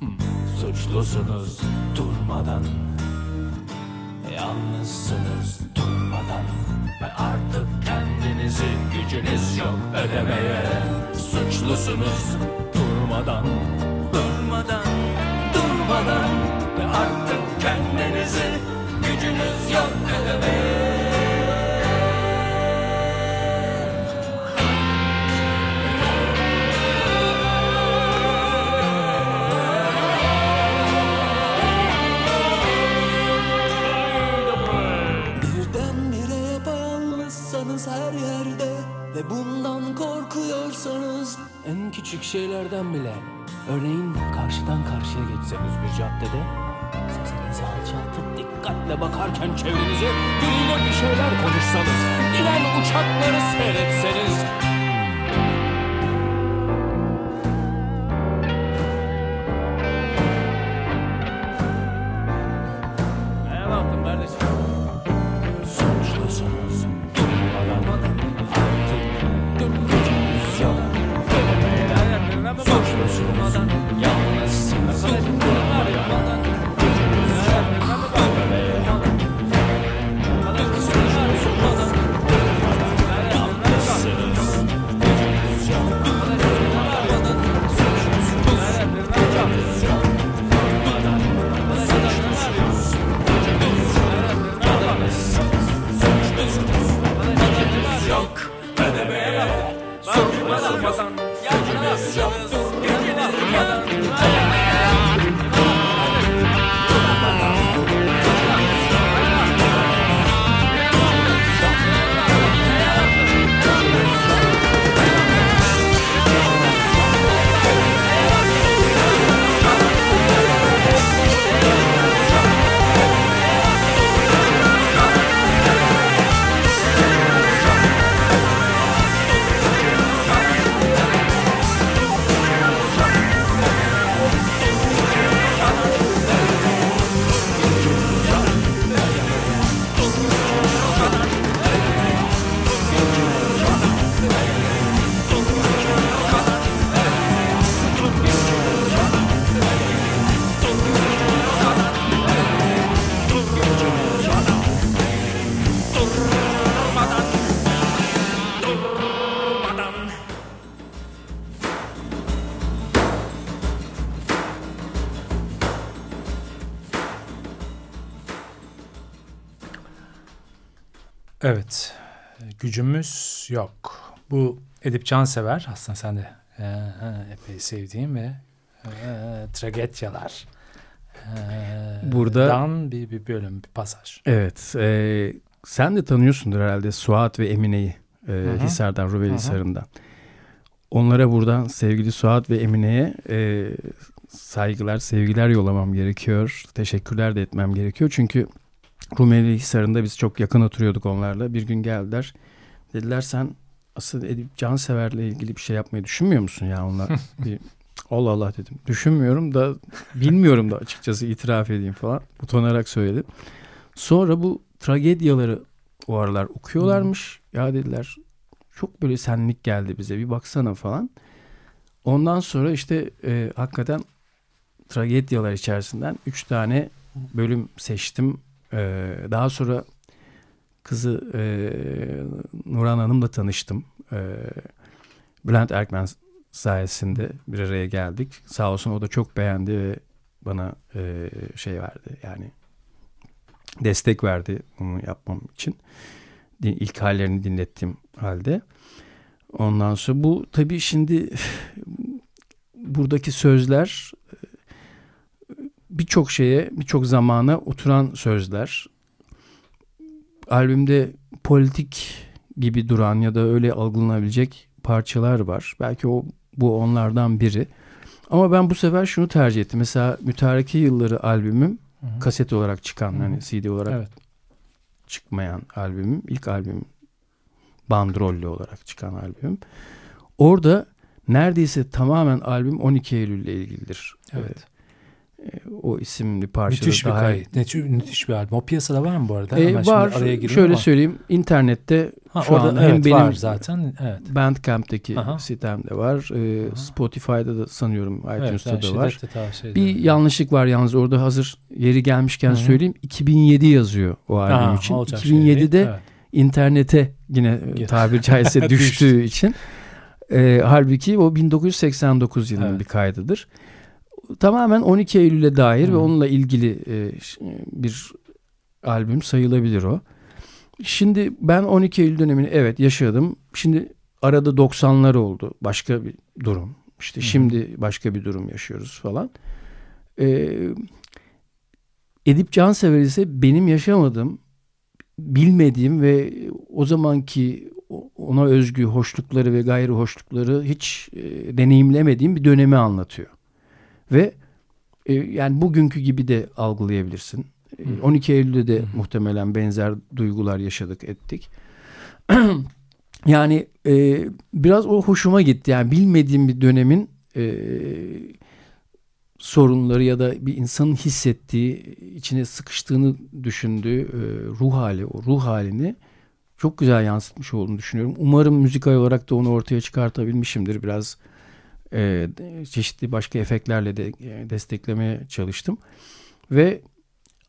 Hmm, Suçlusunuz. Durmadan. Yalnızsınız. Durmadan. Ve artık kendinizi gücünüz yok ödemeye. Suçlusunuz. Durmadan. Durmadan. Durmadan kendinizi gücünüz yok ödemeye her yerde Ve bundan korkuyorsanız En küçük şeylerden bile Örneğin karşıdan karşıya geçseniz bir caddede Sesinizi alçaltıp dikkatle bakarken çevrenize Biriyle bir şeyler konuşsanız İnen uçakları seyretseniz Gücümüz yok. Bu Edip Cansever aslında sen de e, e, epey sevdiğim ve e, tragedyalar e, Burada- dan bir, bir bölüm, bir pasaj. Evet. e, sen de tanıyorsundur herhalde Suat ve Emine'yi e, hı. Hisar'dan, hı. Hisarı'ndan. Onlara buradan sevgili Suat ve Emine'ye e, saygılar, sevgiler yollamam gerekiyor. Teşekkürler de etmem gerekiyor. Çünkü Rumeli Hisarı'nda biz çok yakın oturuyorduk onlarla. Bir gün geldiler. Dediler sen asıl Edip Cansever'le ilgili bir şey yapmayı düşünmüyor musun ya onlar? [LAUGHS] bir, Allah Allah dedim. Düşünmüyorum da bilmiyorum da açıkçası itiraf edeyim falan. Utanarak söyledim. Sonra bu tragedyaları o aralar okuyorlarmış. Ya dediler çok böyle senlik geldi bize bir baksana falan. Ondan sonra işte e, hakikaten tragedyalar içerisinden üç tane bölüm seçtim. Ee, daha sonra kızı e, Nurhan Hanım'la tanıştım. Ee, Bülent Erkmen sayesinde bir araya geldik. Sağ olsun o da çok beğendi ve bana e, şey verdi yani destek verdi bunu yapmam için. İlk hallerini dinlettiğim halde. Ondan sonra bu tabii şimdi [LAUGHS] buradaki sözler e, birçok şeye, birçok zamana oturan sözler. Albümde politik gibi duran ya da öyle algılanabilecek parçalar var. Belki o bu onlardan biri. Ama ben bu sefer şunu tercih ettim. Mesela Mütareke Yılları albümüm Hı hı. kaset olarak çıkan Hı hı. hani CD olarak Evet. çıkmayan albümüm. ilk albüm bandrollü olarak çıkan albüm. Orada neredeyse tamamen albüm 12 Eylül ile ilgilidir. Evet. Ee, o isimli parçada Müthiş bir daha kayıt. Müthiş, müthiş bir albüm. O piyasada var mı bu arada? Ee, Hemen şimdi var. araya Şöyle ama- söyleyeyim. internette Ha, şu orada an evet, hem benim var zaten. Evet. Bandcamp'teki Aha. sitemde var. Ee. Spotify'da da sanıyorum Evet, iTunes'ta ben da var. Bir yanlışlık var yalnız orada hazır yeri gelmişken Hı hı. söyleyeyim. 2007 yazıyor o albüm Ha, için. olacak şey değil. 2007'de Evet. internete yine e, Gir. tabiri caizse [LAUGHS] düştüğü için. E, halbuki o 1989 yılının Evet. bir kaydıdır. Tamamen 12 Eylül'e dair Hı. ve onunla ilgili e, ş- bir albüm sayılabilir o. Şimdi ben 12 Eylül dönemini evet yaşadım. Şimdi arada 90'lar oldu. Başka bir durum. İşte hı. şimdi başka bir durum yaşıyoruz falan. Ee, Edip Cansever ise benim yaşamadığım, bilmediğim ve o zamanki ona özgü hoşlukları ve gayri hoşlukları hiç e, deneyimlemediğim bir dönemi anlatıyor. Ve e, yani bugünkü gibi de algılayabilirsin. E, Hı. 12 Eylül'de de Hı. muhtemelen benzer duygular yaşadık ettik. [CLEARS THROAT] yani e, biraz o hoşuma gitti. Yani bilmediğim bir dönemin e, sorunları ya da bir insanın hissettiği, içine sıkıştığını düşündüğü e, ruh hali, o ruh halini çok güzel yansıtmış olduğunu düşünüyorum. Umarım müzikal olarak da onu ortaya çıkartabilmişimdir. Biraz e, çeşitli başka efektlerle de e, desteklemeye çalıştım. Ve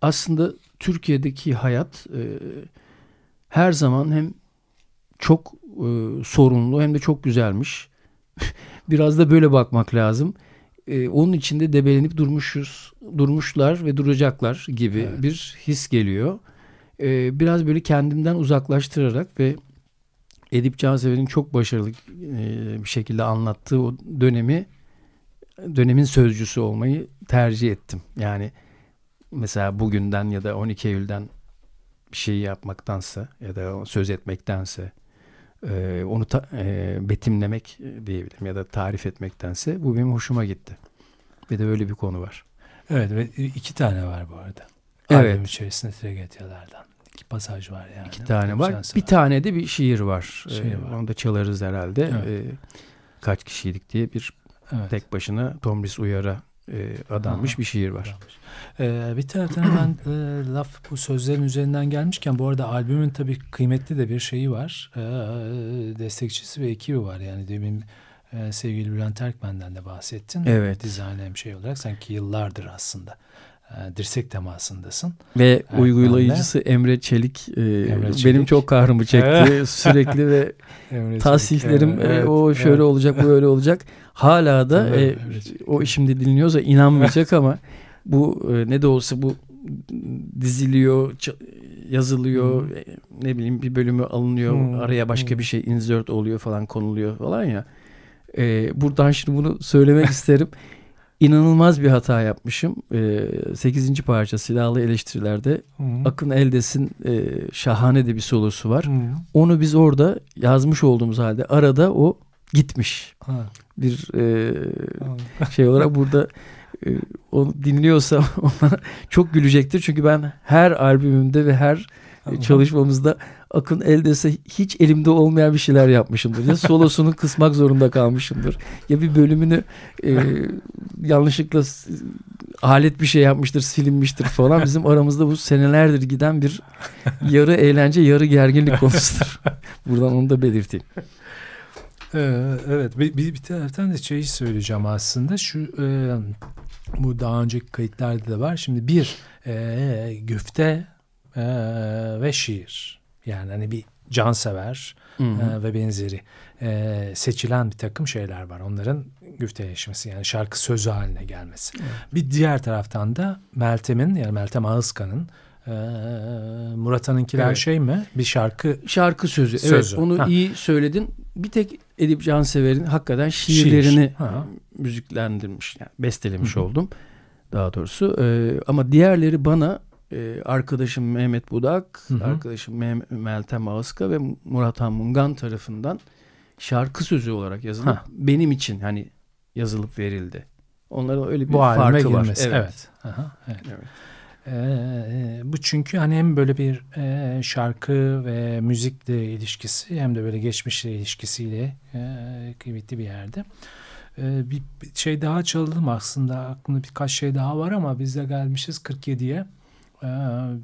aslında Türkiye'deki hayat e, her zaman hem çok e, sorunlu hem de çok güzelmiş. [LAUGHS] Biraz da böyle bakmak lazım. E, onun içinde debelenip durmuşuz, durmuşlar ve duracaklar gibi Evet. bir his geliyor. E, biraz böyle kendimden uzaklaştırarak ve Edip Cansever'in çok başarılı e, bir şekilde anlattığı o dönemi dönemin sözcüsü olmayı tercih ettim. Yani mesela bugünden ya da 12 Eylül'den bir şeyi yapmaktansa ya da söz etmektense e, onu ta- e, betimlemek diyebilirim ya da tarif etmektense bu benim hoşuma gitti. Bir de öyle bir konu var. Evet ve iki tane var bu arada. Evet. Albüm içerisinde tragedyalardan. İki pasaj var yani. İki tane var. Şansı Bir tane de bir şiir var. Şiir Ee, var. Onu da çalarız herhalde. Evet. Ee, kaç kişiydik diye bir Evet. tek başına Tomris Uyar'a e, adanmış Aha. bir şiir var. Ee, bir taraftan ben e, laf bu sözlerin üzerinden gelmişken bu arada albümün tabii kıymetli de bir şeyi var. Ee, destekçisi ve ekibi var. Yani demin e, sevgili Bülent Erkmen'den de bahsettin. Evet. Dizayn hem şey olarak sanki yıllardır aslında dirsek temasındasın. Ve Evet, uygulayıcısı Emre Çelik, e, Emre benim Çelik. çok kahrımı çekti. [LAUGHS] Sürekli ve [LAUGHS] Emre tasihlerim Çelik, e, evet, o şöyle evet. olacak, bu öyle olacak. Hala da e, o şimdi dinliyorsa inanmayacak [LAUGHS] ama bu e, ne de olsa bu diziliyor, yazılıyor, e, ne bileyim bir bölümü alınıyor, Hmm, araya başka hmm. bir şey insert oluyor falan konuluyor falan ya. E, buradan şimdi bunu söylemek isterim. İnanılmaz bir hata yapmışım. E, 8. parça Silahlı Eleştirilerde Hı. Akın Eldes'in e, şahane de bir solosu var. Hı. Onu biz orada yazmış olduğumuz halde arada o gitmiş. Ha. Bir e, Ha. şey olarak burada e, onu dinliyorsa [LAUGHS] ona çok gülecektir. Çünkü ben her albümümde ve her e, çalışmamızda Akın Eldes'e hiç elimde olmayan bir şeyler yapmışımdır. Ya solosunu kısmak zorunda kalmışımdır. Ya bir bölümünü e, [LAUGHS] yanlışlıkla alet bir şey yapmıştır, silinmiştir falan. Bizim aramızda bu senelerdir giden bir [LAUGHS] yarı eğlence, yarı gerginlik konusudur. [LAUGHS] Buradan onu da belirteyim. Ee, evet bir, bir, taraftan da şeyi söyleyeceğim aslında şu e, Bu daha önceki kayıtlarda da var. Şimdi bir e, güfte e, ve şiir. Yani hani bir cansever Hı hı. e, ve benzeri e, seçilen bir takım şeyler var. Onların güfteleşmesi yani şarkı sözü haline gelmesi. Bir diğer taraftan da Meltem'in yani Meltem Ağızkan'ın e, Murat Han'ınkiler Evet. şey mi? Bir şarkı Şarkı sözü. Sözü. Evet onu Ha. iyi söyledin. Bir tek Edip Cansever'in hakikaten şiirlerini Şiir. Ha. müziklendirmiş, yani bestelemiş Hı hı. oldum daha doğrusu. Ee, ama diğerleri bana e, arkadaşım Mehmet Budak, Hı hı. arkadaşım Meh- Meltem Ağızka ve Murat Han Mungan tarafından şarkı sözü olarak yazılıp Ha. benim için hani yazılıp verildi. Onların öyle bir bu farkı var. girmesi. Evet. Aha, evet. Evet. Ee, bu çünkü hani hem böyle bir e, şarkı ve müzikle ilişkisi hem de böyle geçmişle ilişkisiyle e, kıymetli bir yerde. Bir bir şey daha çalalım aslında aklımda birkaç şey daha var ama biz de gelmişiz 47'ye. Ee,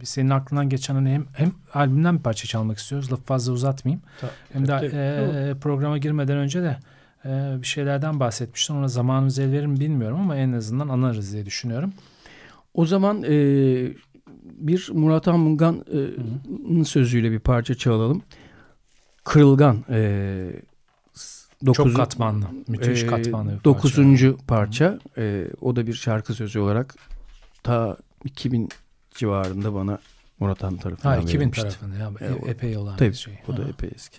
senin aklından geçen hani hem, hem albümden bir parça çalmak istiyoruz. Lafı fazla uzatmayayım. Ta- Hem de tabii, e, programa girmeden önce de e, bir şeylerden bahsetmiştin. Ona zamanımız el verir mi bilmiyorum ama en azından anarız diye düşünüyorum. O zaman e, bir Murat Han Mungan'ın sözüyle bir parça çalalım. Kırılgan. E, s- Çok katmanlı. Müthiş e, katmanlı bir parça. Dokuzuncu parça. E, o da bir şarkı sözü olarak ta 2000 civarında bana Murat Han tarafından Ha 2000 verilmişti. tarafında ya. O- epey olan Tabii bir şey. o da epey eski.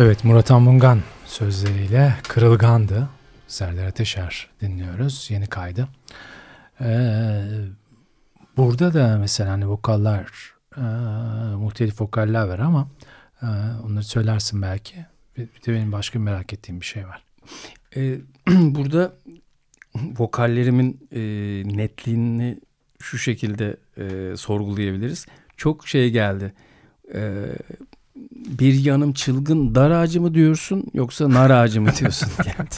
Evet Murat Anmungan sözleriyle Kırılgandı. Serdar Ateşer dinliyoruz. Yeni kaydı. Ee, burada da mesela hani vokaller e, muhtelif vokaller var ama e, onları söylersin belki. Bir, bir de benim başka merak ettiğim bir şey var. Ee, [CLEARS THROAT] burada vokallerimin e, netliğini şu şekilde e, sorgulayabiliriz. Çok şey geldi. E, bir yanım çılgın dar ağacı mı diyorsun yoksa nar ağacı mı diyorsun [LAUGHS] geldi.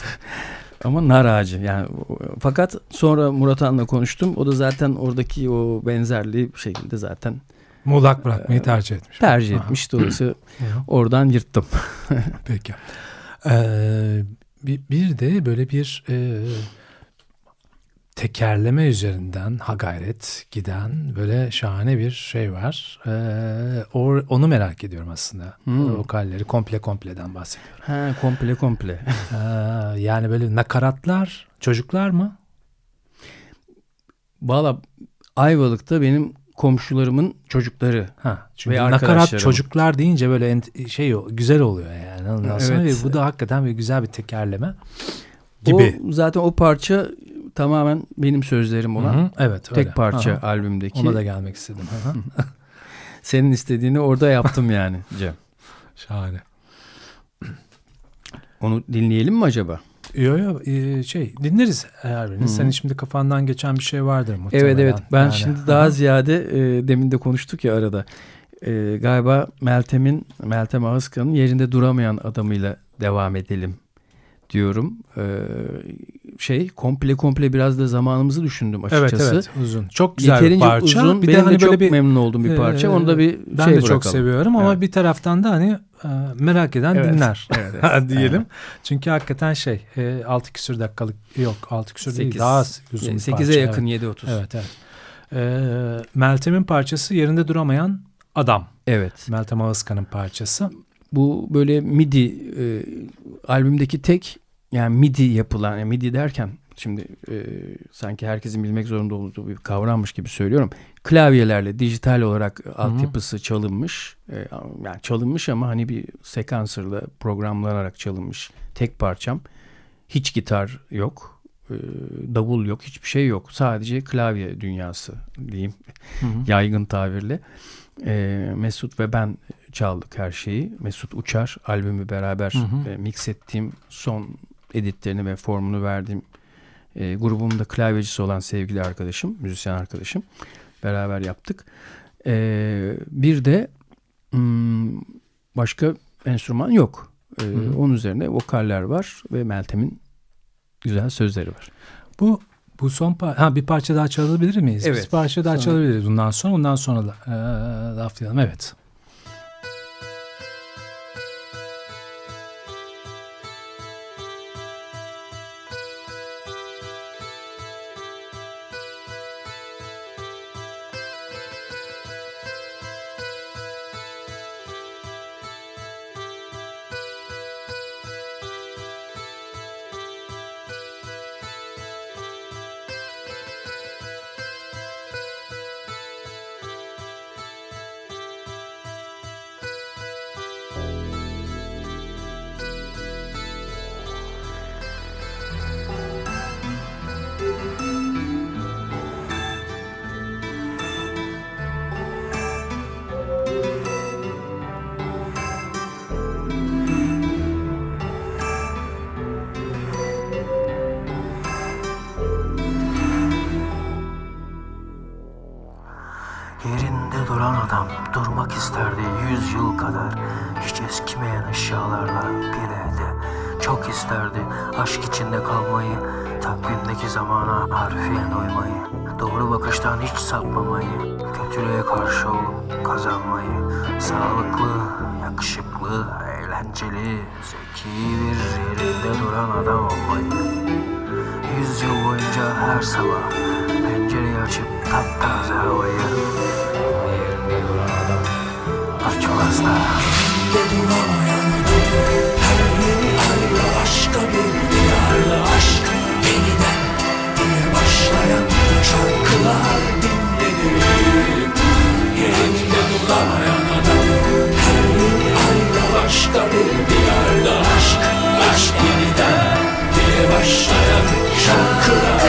Ama nar ağacı yani fakat sonra Murat Han'la konuştum. O da zaten oradaki o benzerliği bir şekilde zaten Muğlak bırakmayı tercih etmiş. tercih etmiş. Dolayısıyla [CLEARS THROAT] oradan yırttım. Peki. Ee, bir, bir de böyle bir e, tekerleme üzerinden ha gayret giden böyle şahane bir şey var. Ee, or- onu merak ediyorum aslında. Hmm. Vokalleri komple kompleden bahsediyorum. Ha komple komple. [LAUGHS] Ee, yani böyle nakaratlar çocuklar mı? Valla Ayvalık'ta benim komşularımın çocukları. Ha, çünkü Ve nakarat çocuklar deyince böyle şey o- güzel oluyor yani. Ondan Evet. ve bu da hakikaten bir güzel bir tekerleme gibi. O, zaten o parça tamamen benim sözlerim olan Hı hı, Evet öyle. tek parça Aha. albümdeki. Ona da gelmek istedim. [LAUGHS] Senin istediğini orada yaptım yani [LAUGHS] Cem. Şahane. Onu dinleyelim mi acaba? Yo yo e, şey dinleriz eğer biriniz. Senin şimdi kafandan geçen bir şey vardır muhtemelen. Evet evet ben Yani, şimdi daha ziyade e, demin de konuştuk ya arada. E, galiba Meltem'in Meltem Ağızkan'ın yerinde duramayan adamıyla devam edelim diyorum. E, şey komple komple biraz da zamanımızı düşündüm Evet açıkçası. evet uzun. Çok güzel Yeterince bir parça. uzun. bir Benim de hani de böyle çok bir memnun olduğum bir parça. e, Onu da bir ben şey de çok bırakalım. seviyorum ama Evet. bir taraftan da hani e, merak eden Evet. dinler Evet, [LAUGHS] evet. diyelim. Aynen. Çünkü hakikaten şey e, 6 küsür dakikalık yok 6 küsür değil daha uzun bir 8'e parça. yakın Evet 7.30. evet. evet. E, Meltem'in parçası yerinde duramayan adam. evet. Meltem Ağızkan'ın parçası. Bu böyle MIDI e, albümdeki tek yani MIDI yapılan yani MIDI derken şimdi e, sanki herkesin bilmek zorunda olduğu bir kavrammış gibi söylüyorum. Klavyelerle dijital olarak altyapısı çalınmış. E, yani çalınmış ama hani bir sekansırla programlanarak çalınmış tek parçam. Hiç gitar yok. e, davul yok. Hiçbir şey yok. Sadece klavye dünyası diyeyim yaygın tabirle. E, Mesut ve ben çaldık her şeyi. Mesut Uçar albümü beraber Hı hı. e, mix ettiğim son editlerini ve formunu verdiğim e, grubumda klavyecisi olan sevgili arkadaşım, müzisyen arkadaşım. Beraber yaptık. E, bir de hmm, başka enstrüman yok. E, onun üzerine vokaller var ve Meltem'in güzel sözleri var. Bu bu son par- ha bir parça daha çalabilir miyiz? Evet. Biz parça daha Sonra- çalabiliriz bundan sonra. Ondan sonra da, e, laflayalım. Evet. Kadar. Hiç eskimeyen eşyalarla bir evde. Çok isterdi aşk içinde kalmayı Takvimdeki zamana harfiyen uymayı Doğru bakıştan hiç sapmamayı Kötülüğe karşı olup kazanmayı. Sağlıklı, yakışıklı, eğlenceli Zeki bir yerinde duran adam olmayı. Yüz yıl boyunca her sabah pencereyi açıp taptaze havayı asla Dinde duramayan Her yeni hayla aşka bir diyarlı aşk Yeniden diye başlayan şarkılar dinlenir Yerinde duramayan adam Her yeni hayla aşka bir diyarlı aşk Aşk yeniden diye başlayan şarkılar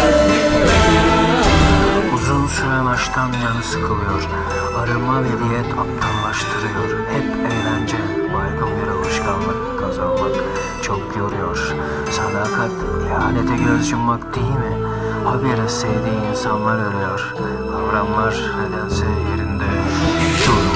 aşktan canı sıkılıyor. Arınma ve diyet aptallaştırıyor. Hep eğlence, baygın bir alışkanlık kazanmak çok yoruyor. Sadakat, ihanete göz yummak değil mi? Habire sevdiği insanlar ölüyor. Kavramlar nedense yerinde durmuyor. Tüm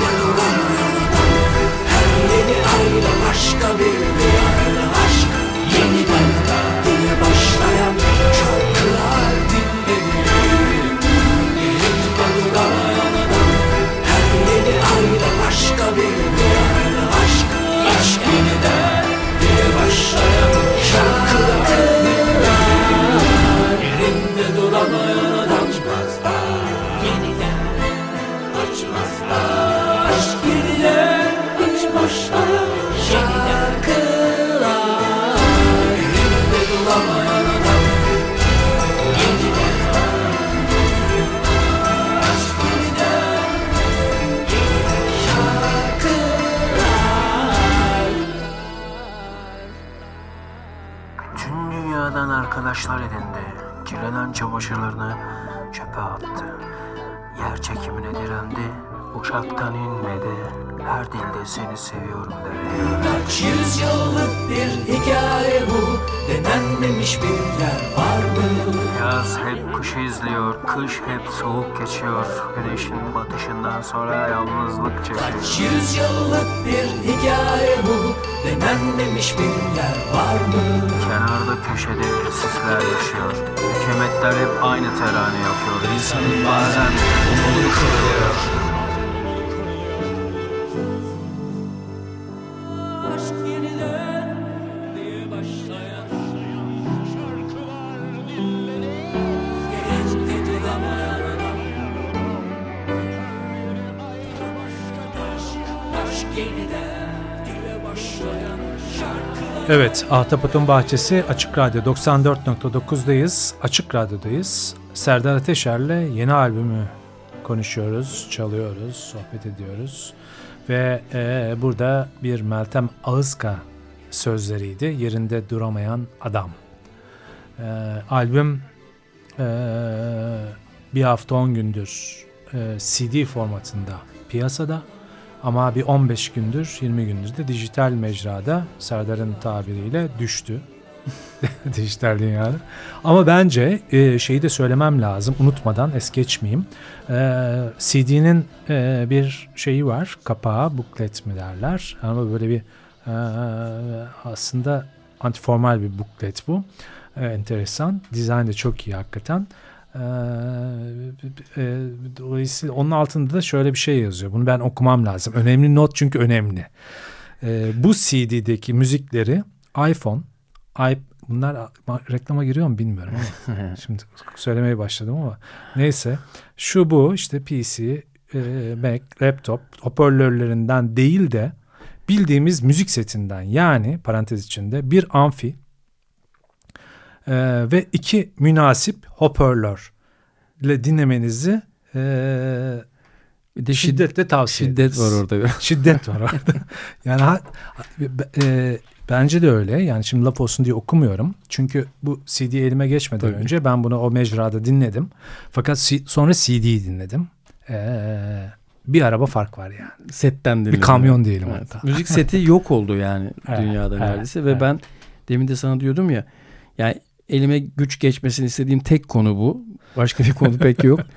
seni seviyorum dedi. Kaç yüzyıllık bir hikaye bu Denenmemiş bir yer var mı? Yaz hep kışı izliyor, kış hep soğuk geçiyor. Güneşin batışından sonra yalnızlık çekiyor. Kaç yüzyıllık bir hikaye bu Denenmemiş bir yer var mı? Kenarda köşede sisler yaşıyor. Hükümetler hep aynı terane yapıyor. İnsanın bazen umudu kırılıyor. Evet, Ahtapot'un Bahçesi Açık Radyo 94.9'dayız. Açık Radyo'dayız. Serdar Ateşer'le yeni albümü konuşuyoruz, çalıyoruz, sohbet ediyoruz. Ve e, burada bir Meltem Ağızka sözleriydi. Yerinde duramayan adam. E, albüm e, bir hafta 10 gündür e, CD formatında piyasada. Ama bir 15 gündür, 20 gündür de dijital mecrada Serdar'ın tabiriyle düştü. [LAUGHS] dijital dünyada. Ama bence e, şeyi de söylemem lazım unutmadan es geçmeyeyim. E, CD'nin e, bir şeyi var kapağı buklet mi derler ama böyle bir e, aslında antiformal bir buklet bu. E, enteresan. Dizayn de çok iyi hakikaten. E, dolayısıyla onun altında da şöyle bir şey yazıyor. Bunu ben okumam lazım. Önemli not çünkü önemli. Ee, bu CD'deki müzikleri iPhone, i bunlar reklama giriyor mu bilmiyorum ama [LAUGHS] şimdi söylemeye başladım ama neyse şu bu işte PC, e, Mac, laptop hoparlörlerinden değil de bildiğimiz müzik setinden yani parantez içinde bir amfi e, ve iki münasip hoparlör ile dinlemenizi e, Bir de şiddetle tavsiye şiddet ederiz. var orada. [LAUGHS] Şiddet var orada. [LAUGHS] yani ha, e, bence de öyle. Yani şimdi laf olsun diye okumuyorum. Çünkü bu CD elime geçmeden Tabii. önce ben bunu o mecrada dinledim. Fakat sonra CD'yi dinledim. E, bir araba fark var yani. Setten Bir dinledim. kamyon diyelim Evet. hatta. Müzik seti yok oldu yani [LAUGHS] Evet, dünyada evet, neredeyse ve evet. ben demin de sana diyordum ya yani elime güç geçmesini istediğim tek konu bu. Başka bir konu pek yok. [LAUGHS]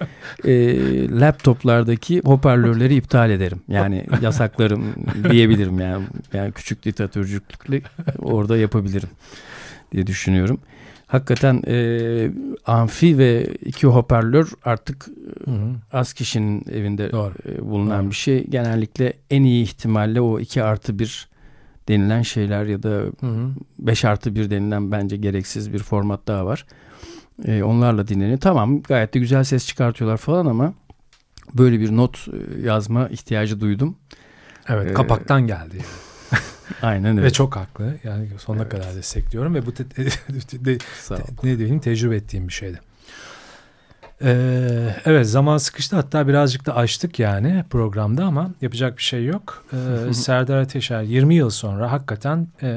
Ee, laptoplardaki hoparlörleri iptal ederim. Yani yasaklarım diyebilirim yani. Yani küçük diktatörcülükle orada yapabilirim diye düşünüyorum. Hakikaten e, amfi ve iki hoparlör artık Hı hı. az kişinin evinde Doğru. e, bulunan Doğru. bir şey. Genellikle en iyi ihtimalle o 2 artı 1 denilen şeyler ya da Hı hı. 5 artı 1 denilen bence gereksiz bir format daha var. E, onlarla dinleniyor. Tamam gayet de güzel ses çıkartıyorlar falan ama böyle bir not e, yazma ihtiyacı duydum. Evet Ee, kapaktan geldi. yani. [LAUGHS] Aynen öyle. Ve çok haklı. Yani sonuna kadar destekliyorum ve bu te- [LAUGHS] Sağ ol. ne diyeyim tecrübe ettiğim bir şeydi. Ee, evet zaman sıkıştı hatta birazcık da açtık yani programda ama yapacak bir şey yok. Ee, Serdar Ateşer 20 yıl sonra hakikaten e,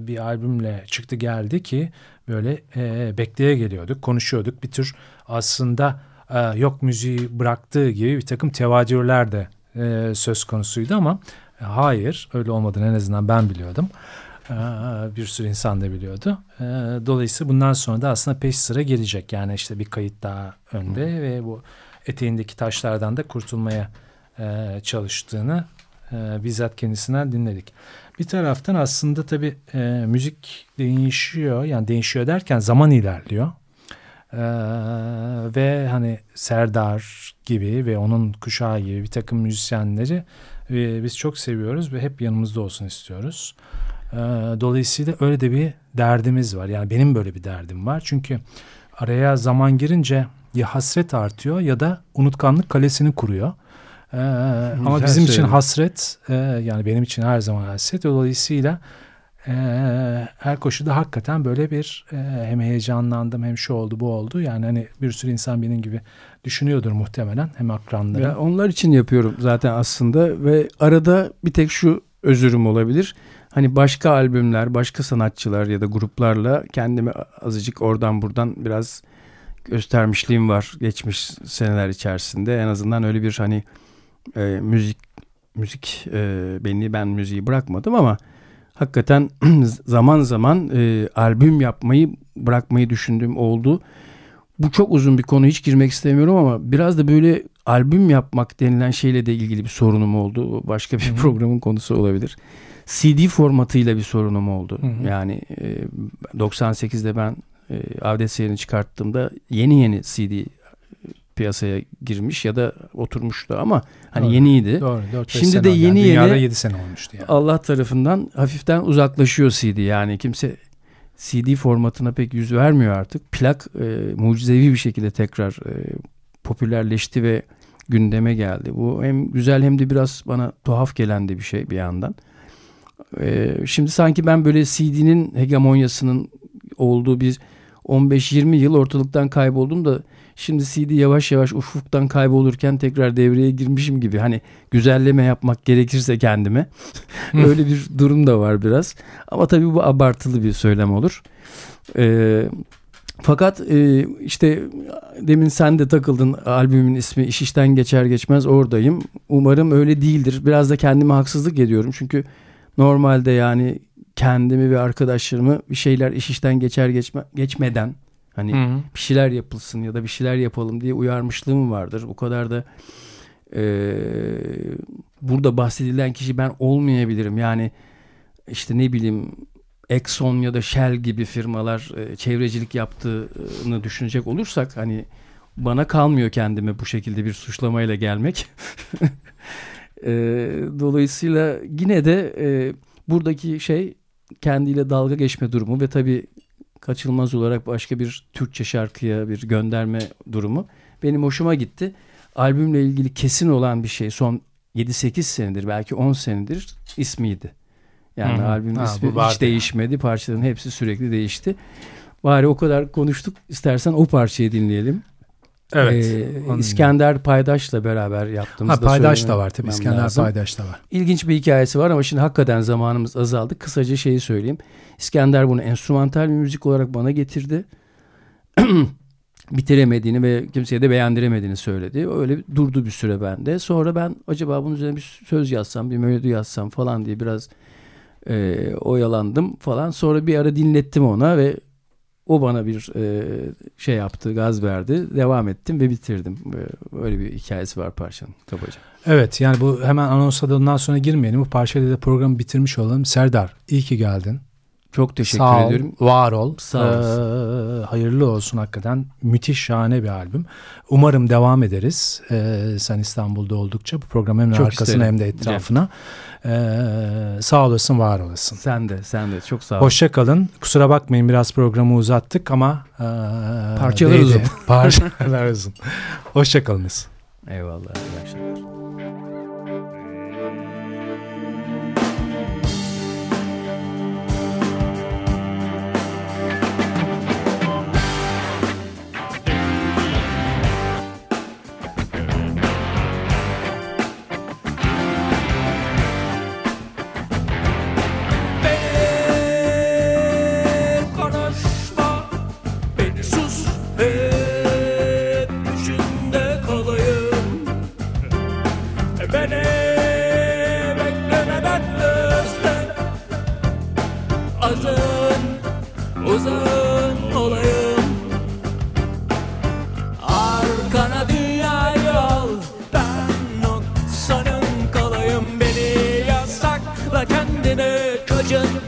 bir albümle çıktı geldi ki böyle e, bekleye geliyorduk konuşuyorduk bir tür aslında e, yok müziği bıraktığı gibi bir takım tevatürler de e, söz konusuydu ama e, hayır öyle olmadığını en azından ben biliyordum. E, bir sürü insan da biliyordu. E, dolayısıyla bundan sonra da aslında peş sıra gelecek. Yani işte bir kayıt daha önde hmm. ve bu eteğindeki taşlardan da kurtulmaya e, çalıştığını e, bizzat kendisinden dinledik. Bir taraftan aslında tabii e, müzik değişiyor. Yani değişiyor derken zaman ilerliyor. Ee, ve hani Serdar gibi ve onun kuşağı gibi bir takım müzisyenleri e, biz çok seviyoruz ve hep yanımızda olsun istiyoruz. Ee, dolayısıyla öyle de bir derdimiz var. Yani benim böyle bir derdim var. Çünkü araya zaman girince ya hasret artıyor ya da unutkanlık kalesini kuruyor. Ee, ama bizim için hasret e, yani benim için her zaman hasret. Dolayısıyla e, her koşuda hakikaten böyle bir e, hem heyecanlandım hem şu oldu bu oldu. Yani hani bir sürü insan benim gibi düşünüyordur muhtemelen hem akranları. Ya onlar için yapıyorum zaten aslında ve arada bir tek şu özürüm olabilir. Hani başka albümler, başka sanatçılar ya da gruplarla kendimi azıcık oradan buradan biraz göstermişliğim var geçmiş seneler içerisinde. En azından öyle bir hani e, müzik müzik e, beni ben müziği bırakmadım ama hakikaten [CLEARS THROAT] zaman zaman e, albüm yapmayı bırakmayı düşündüğüm oldu. Bu çok uzun bir konu hiç girmek istemiyorum ama biraz da böyle albüm yapmak denilen şeyle de ilgili bir sorunum oldu. Başka bir programın konusu olabilir. CD formatıyla bir sorunum oldu. Hı-hı. Yani e, 98'de ben e, Avdet Seyir'ini çıkarttığımda yeni yeni CD piyasaya girmiş ya da oturmuştu ama hani doğru, yeniydi. Doğru. 4, Şimdi de yeni yani. Dünyada yeni 7 sene olmuştu yani. Allah tarafından hafiften uzaklaşıyor CD. Yani kimse CD formatına pek yüz vermiyor artık. Plak e, mucizevi bir şekilde tekrar e, popülerleşti ve gündeme geldi. Bu hem güzel hem de biraz bana tuhaf gelen de bir şey bir yandan. E, şimdi sanki ben böyle CD'nin hegemonyasının olduğu bir 15-20 yıl ortalıktan kayboldum da Şimdi CD yavaş yavaş ufuktan kaybolurken tekrar devreye girmişim gibi. Hani güzelleme yapmak gerekirse kendime. Öyle bir durum da var biraz. Ama tabii bu abartılı bir söylem olur. Ee, fakat e, işte demin sen de takıldın albümün ismi iş işten geçer geçmez oradayım. Umarım öyle değildir. Biraz da kendime haksızlık ediyorum. Çünkü normalde yani kendimi ve arkadaşlarımı bir şeyler iş işten geçer geçme, geçmeden Hani Hı-hı. bir şeyler yapılsın ya da bir şeyler yapalım diye uyarmışlığım vardır. O kadar da e, burada bahsedilen kişi ben olmayabilirim. Yani işte ne bileyim Exxon ya da Shell gibi firmalar e, çevrecilik yaptığını düşünecek olursak hani bana kalmıyor kendime bu şekilde bir suçlamayla gelmek. [LAUGHS] e, dolayısıyla yine de e, buradaki şey kendiyle dalga geçme durumu ve tabii kaçılmaz olarak başka bir Türkçe şarkıya bir gönderme durumu benim hoşuma gitti. Albümle ilgili kesin olan bir şey son 7-8 senedir belki 10 senedir ismiydi. Yani Hı-hı. albümün ha, ismi hiç değişmedi. Parçaların hepsi sürekli değişti. Bari o kadar konuştuk. İstersen o parçayı dinleyelim. Evet. Ee, İskender Paydaş'la beraber yaptığımızda ha, Paydaş da var tabii. İskender lazım. Paydaş da var. İlginç bir hikayesi var ama şimdi hakikaten zamanımız azaldı. Kısaca şeyi söyleyeyim. İskender bunu enstrümantal bir müzik olarak bana getirdi. [CLEARS THROAT] bitiremediğini ve kimseye de beğendiremediğini söyledi. Öyle durdu bir süre bende. Sonra ben acaba bunun üzerine bir söz yazsam, bir melodi yazsam falan diye biraz e, oyalandım falan. Sonra bir ara dinlettim ona ve o bana bir e, şey yaptı, gaz verdi. Devam ettim ve bitirdim. Böyle bir hikayesi var parçanın kabaca. Evet yani bu hemen anons adından sonra girmeyelim. Bu parçayla da programı bitirmiş olalım. Serdar iyi ki geldin. Çok teşekkür Sağ ol, ediyorum. Var ol. Sağ ee, hayırlı olsun hakikaten. Müthiş şahane bir albüm. Umarım devam ederiz. Ee, sen İstanbul'da oldukça bu program hem de arkasına hem de etrafına. Ee, sağ olasın, var olasın. Sen de, sen de. Çok sağ ol. Hoşça kalın. Kusura bakmayın biraz programı uzattık ama e, parçalar uzun. [LAUGHS] Parçalar uzun. Hoşça kalınız. Eyvallah. İyi akşamlar. just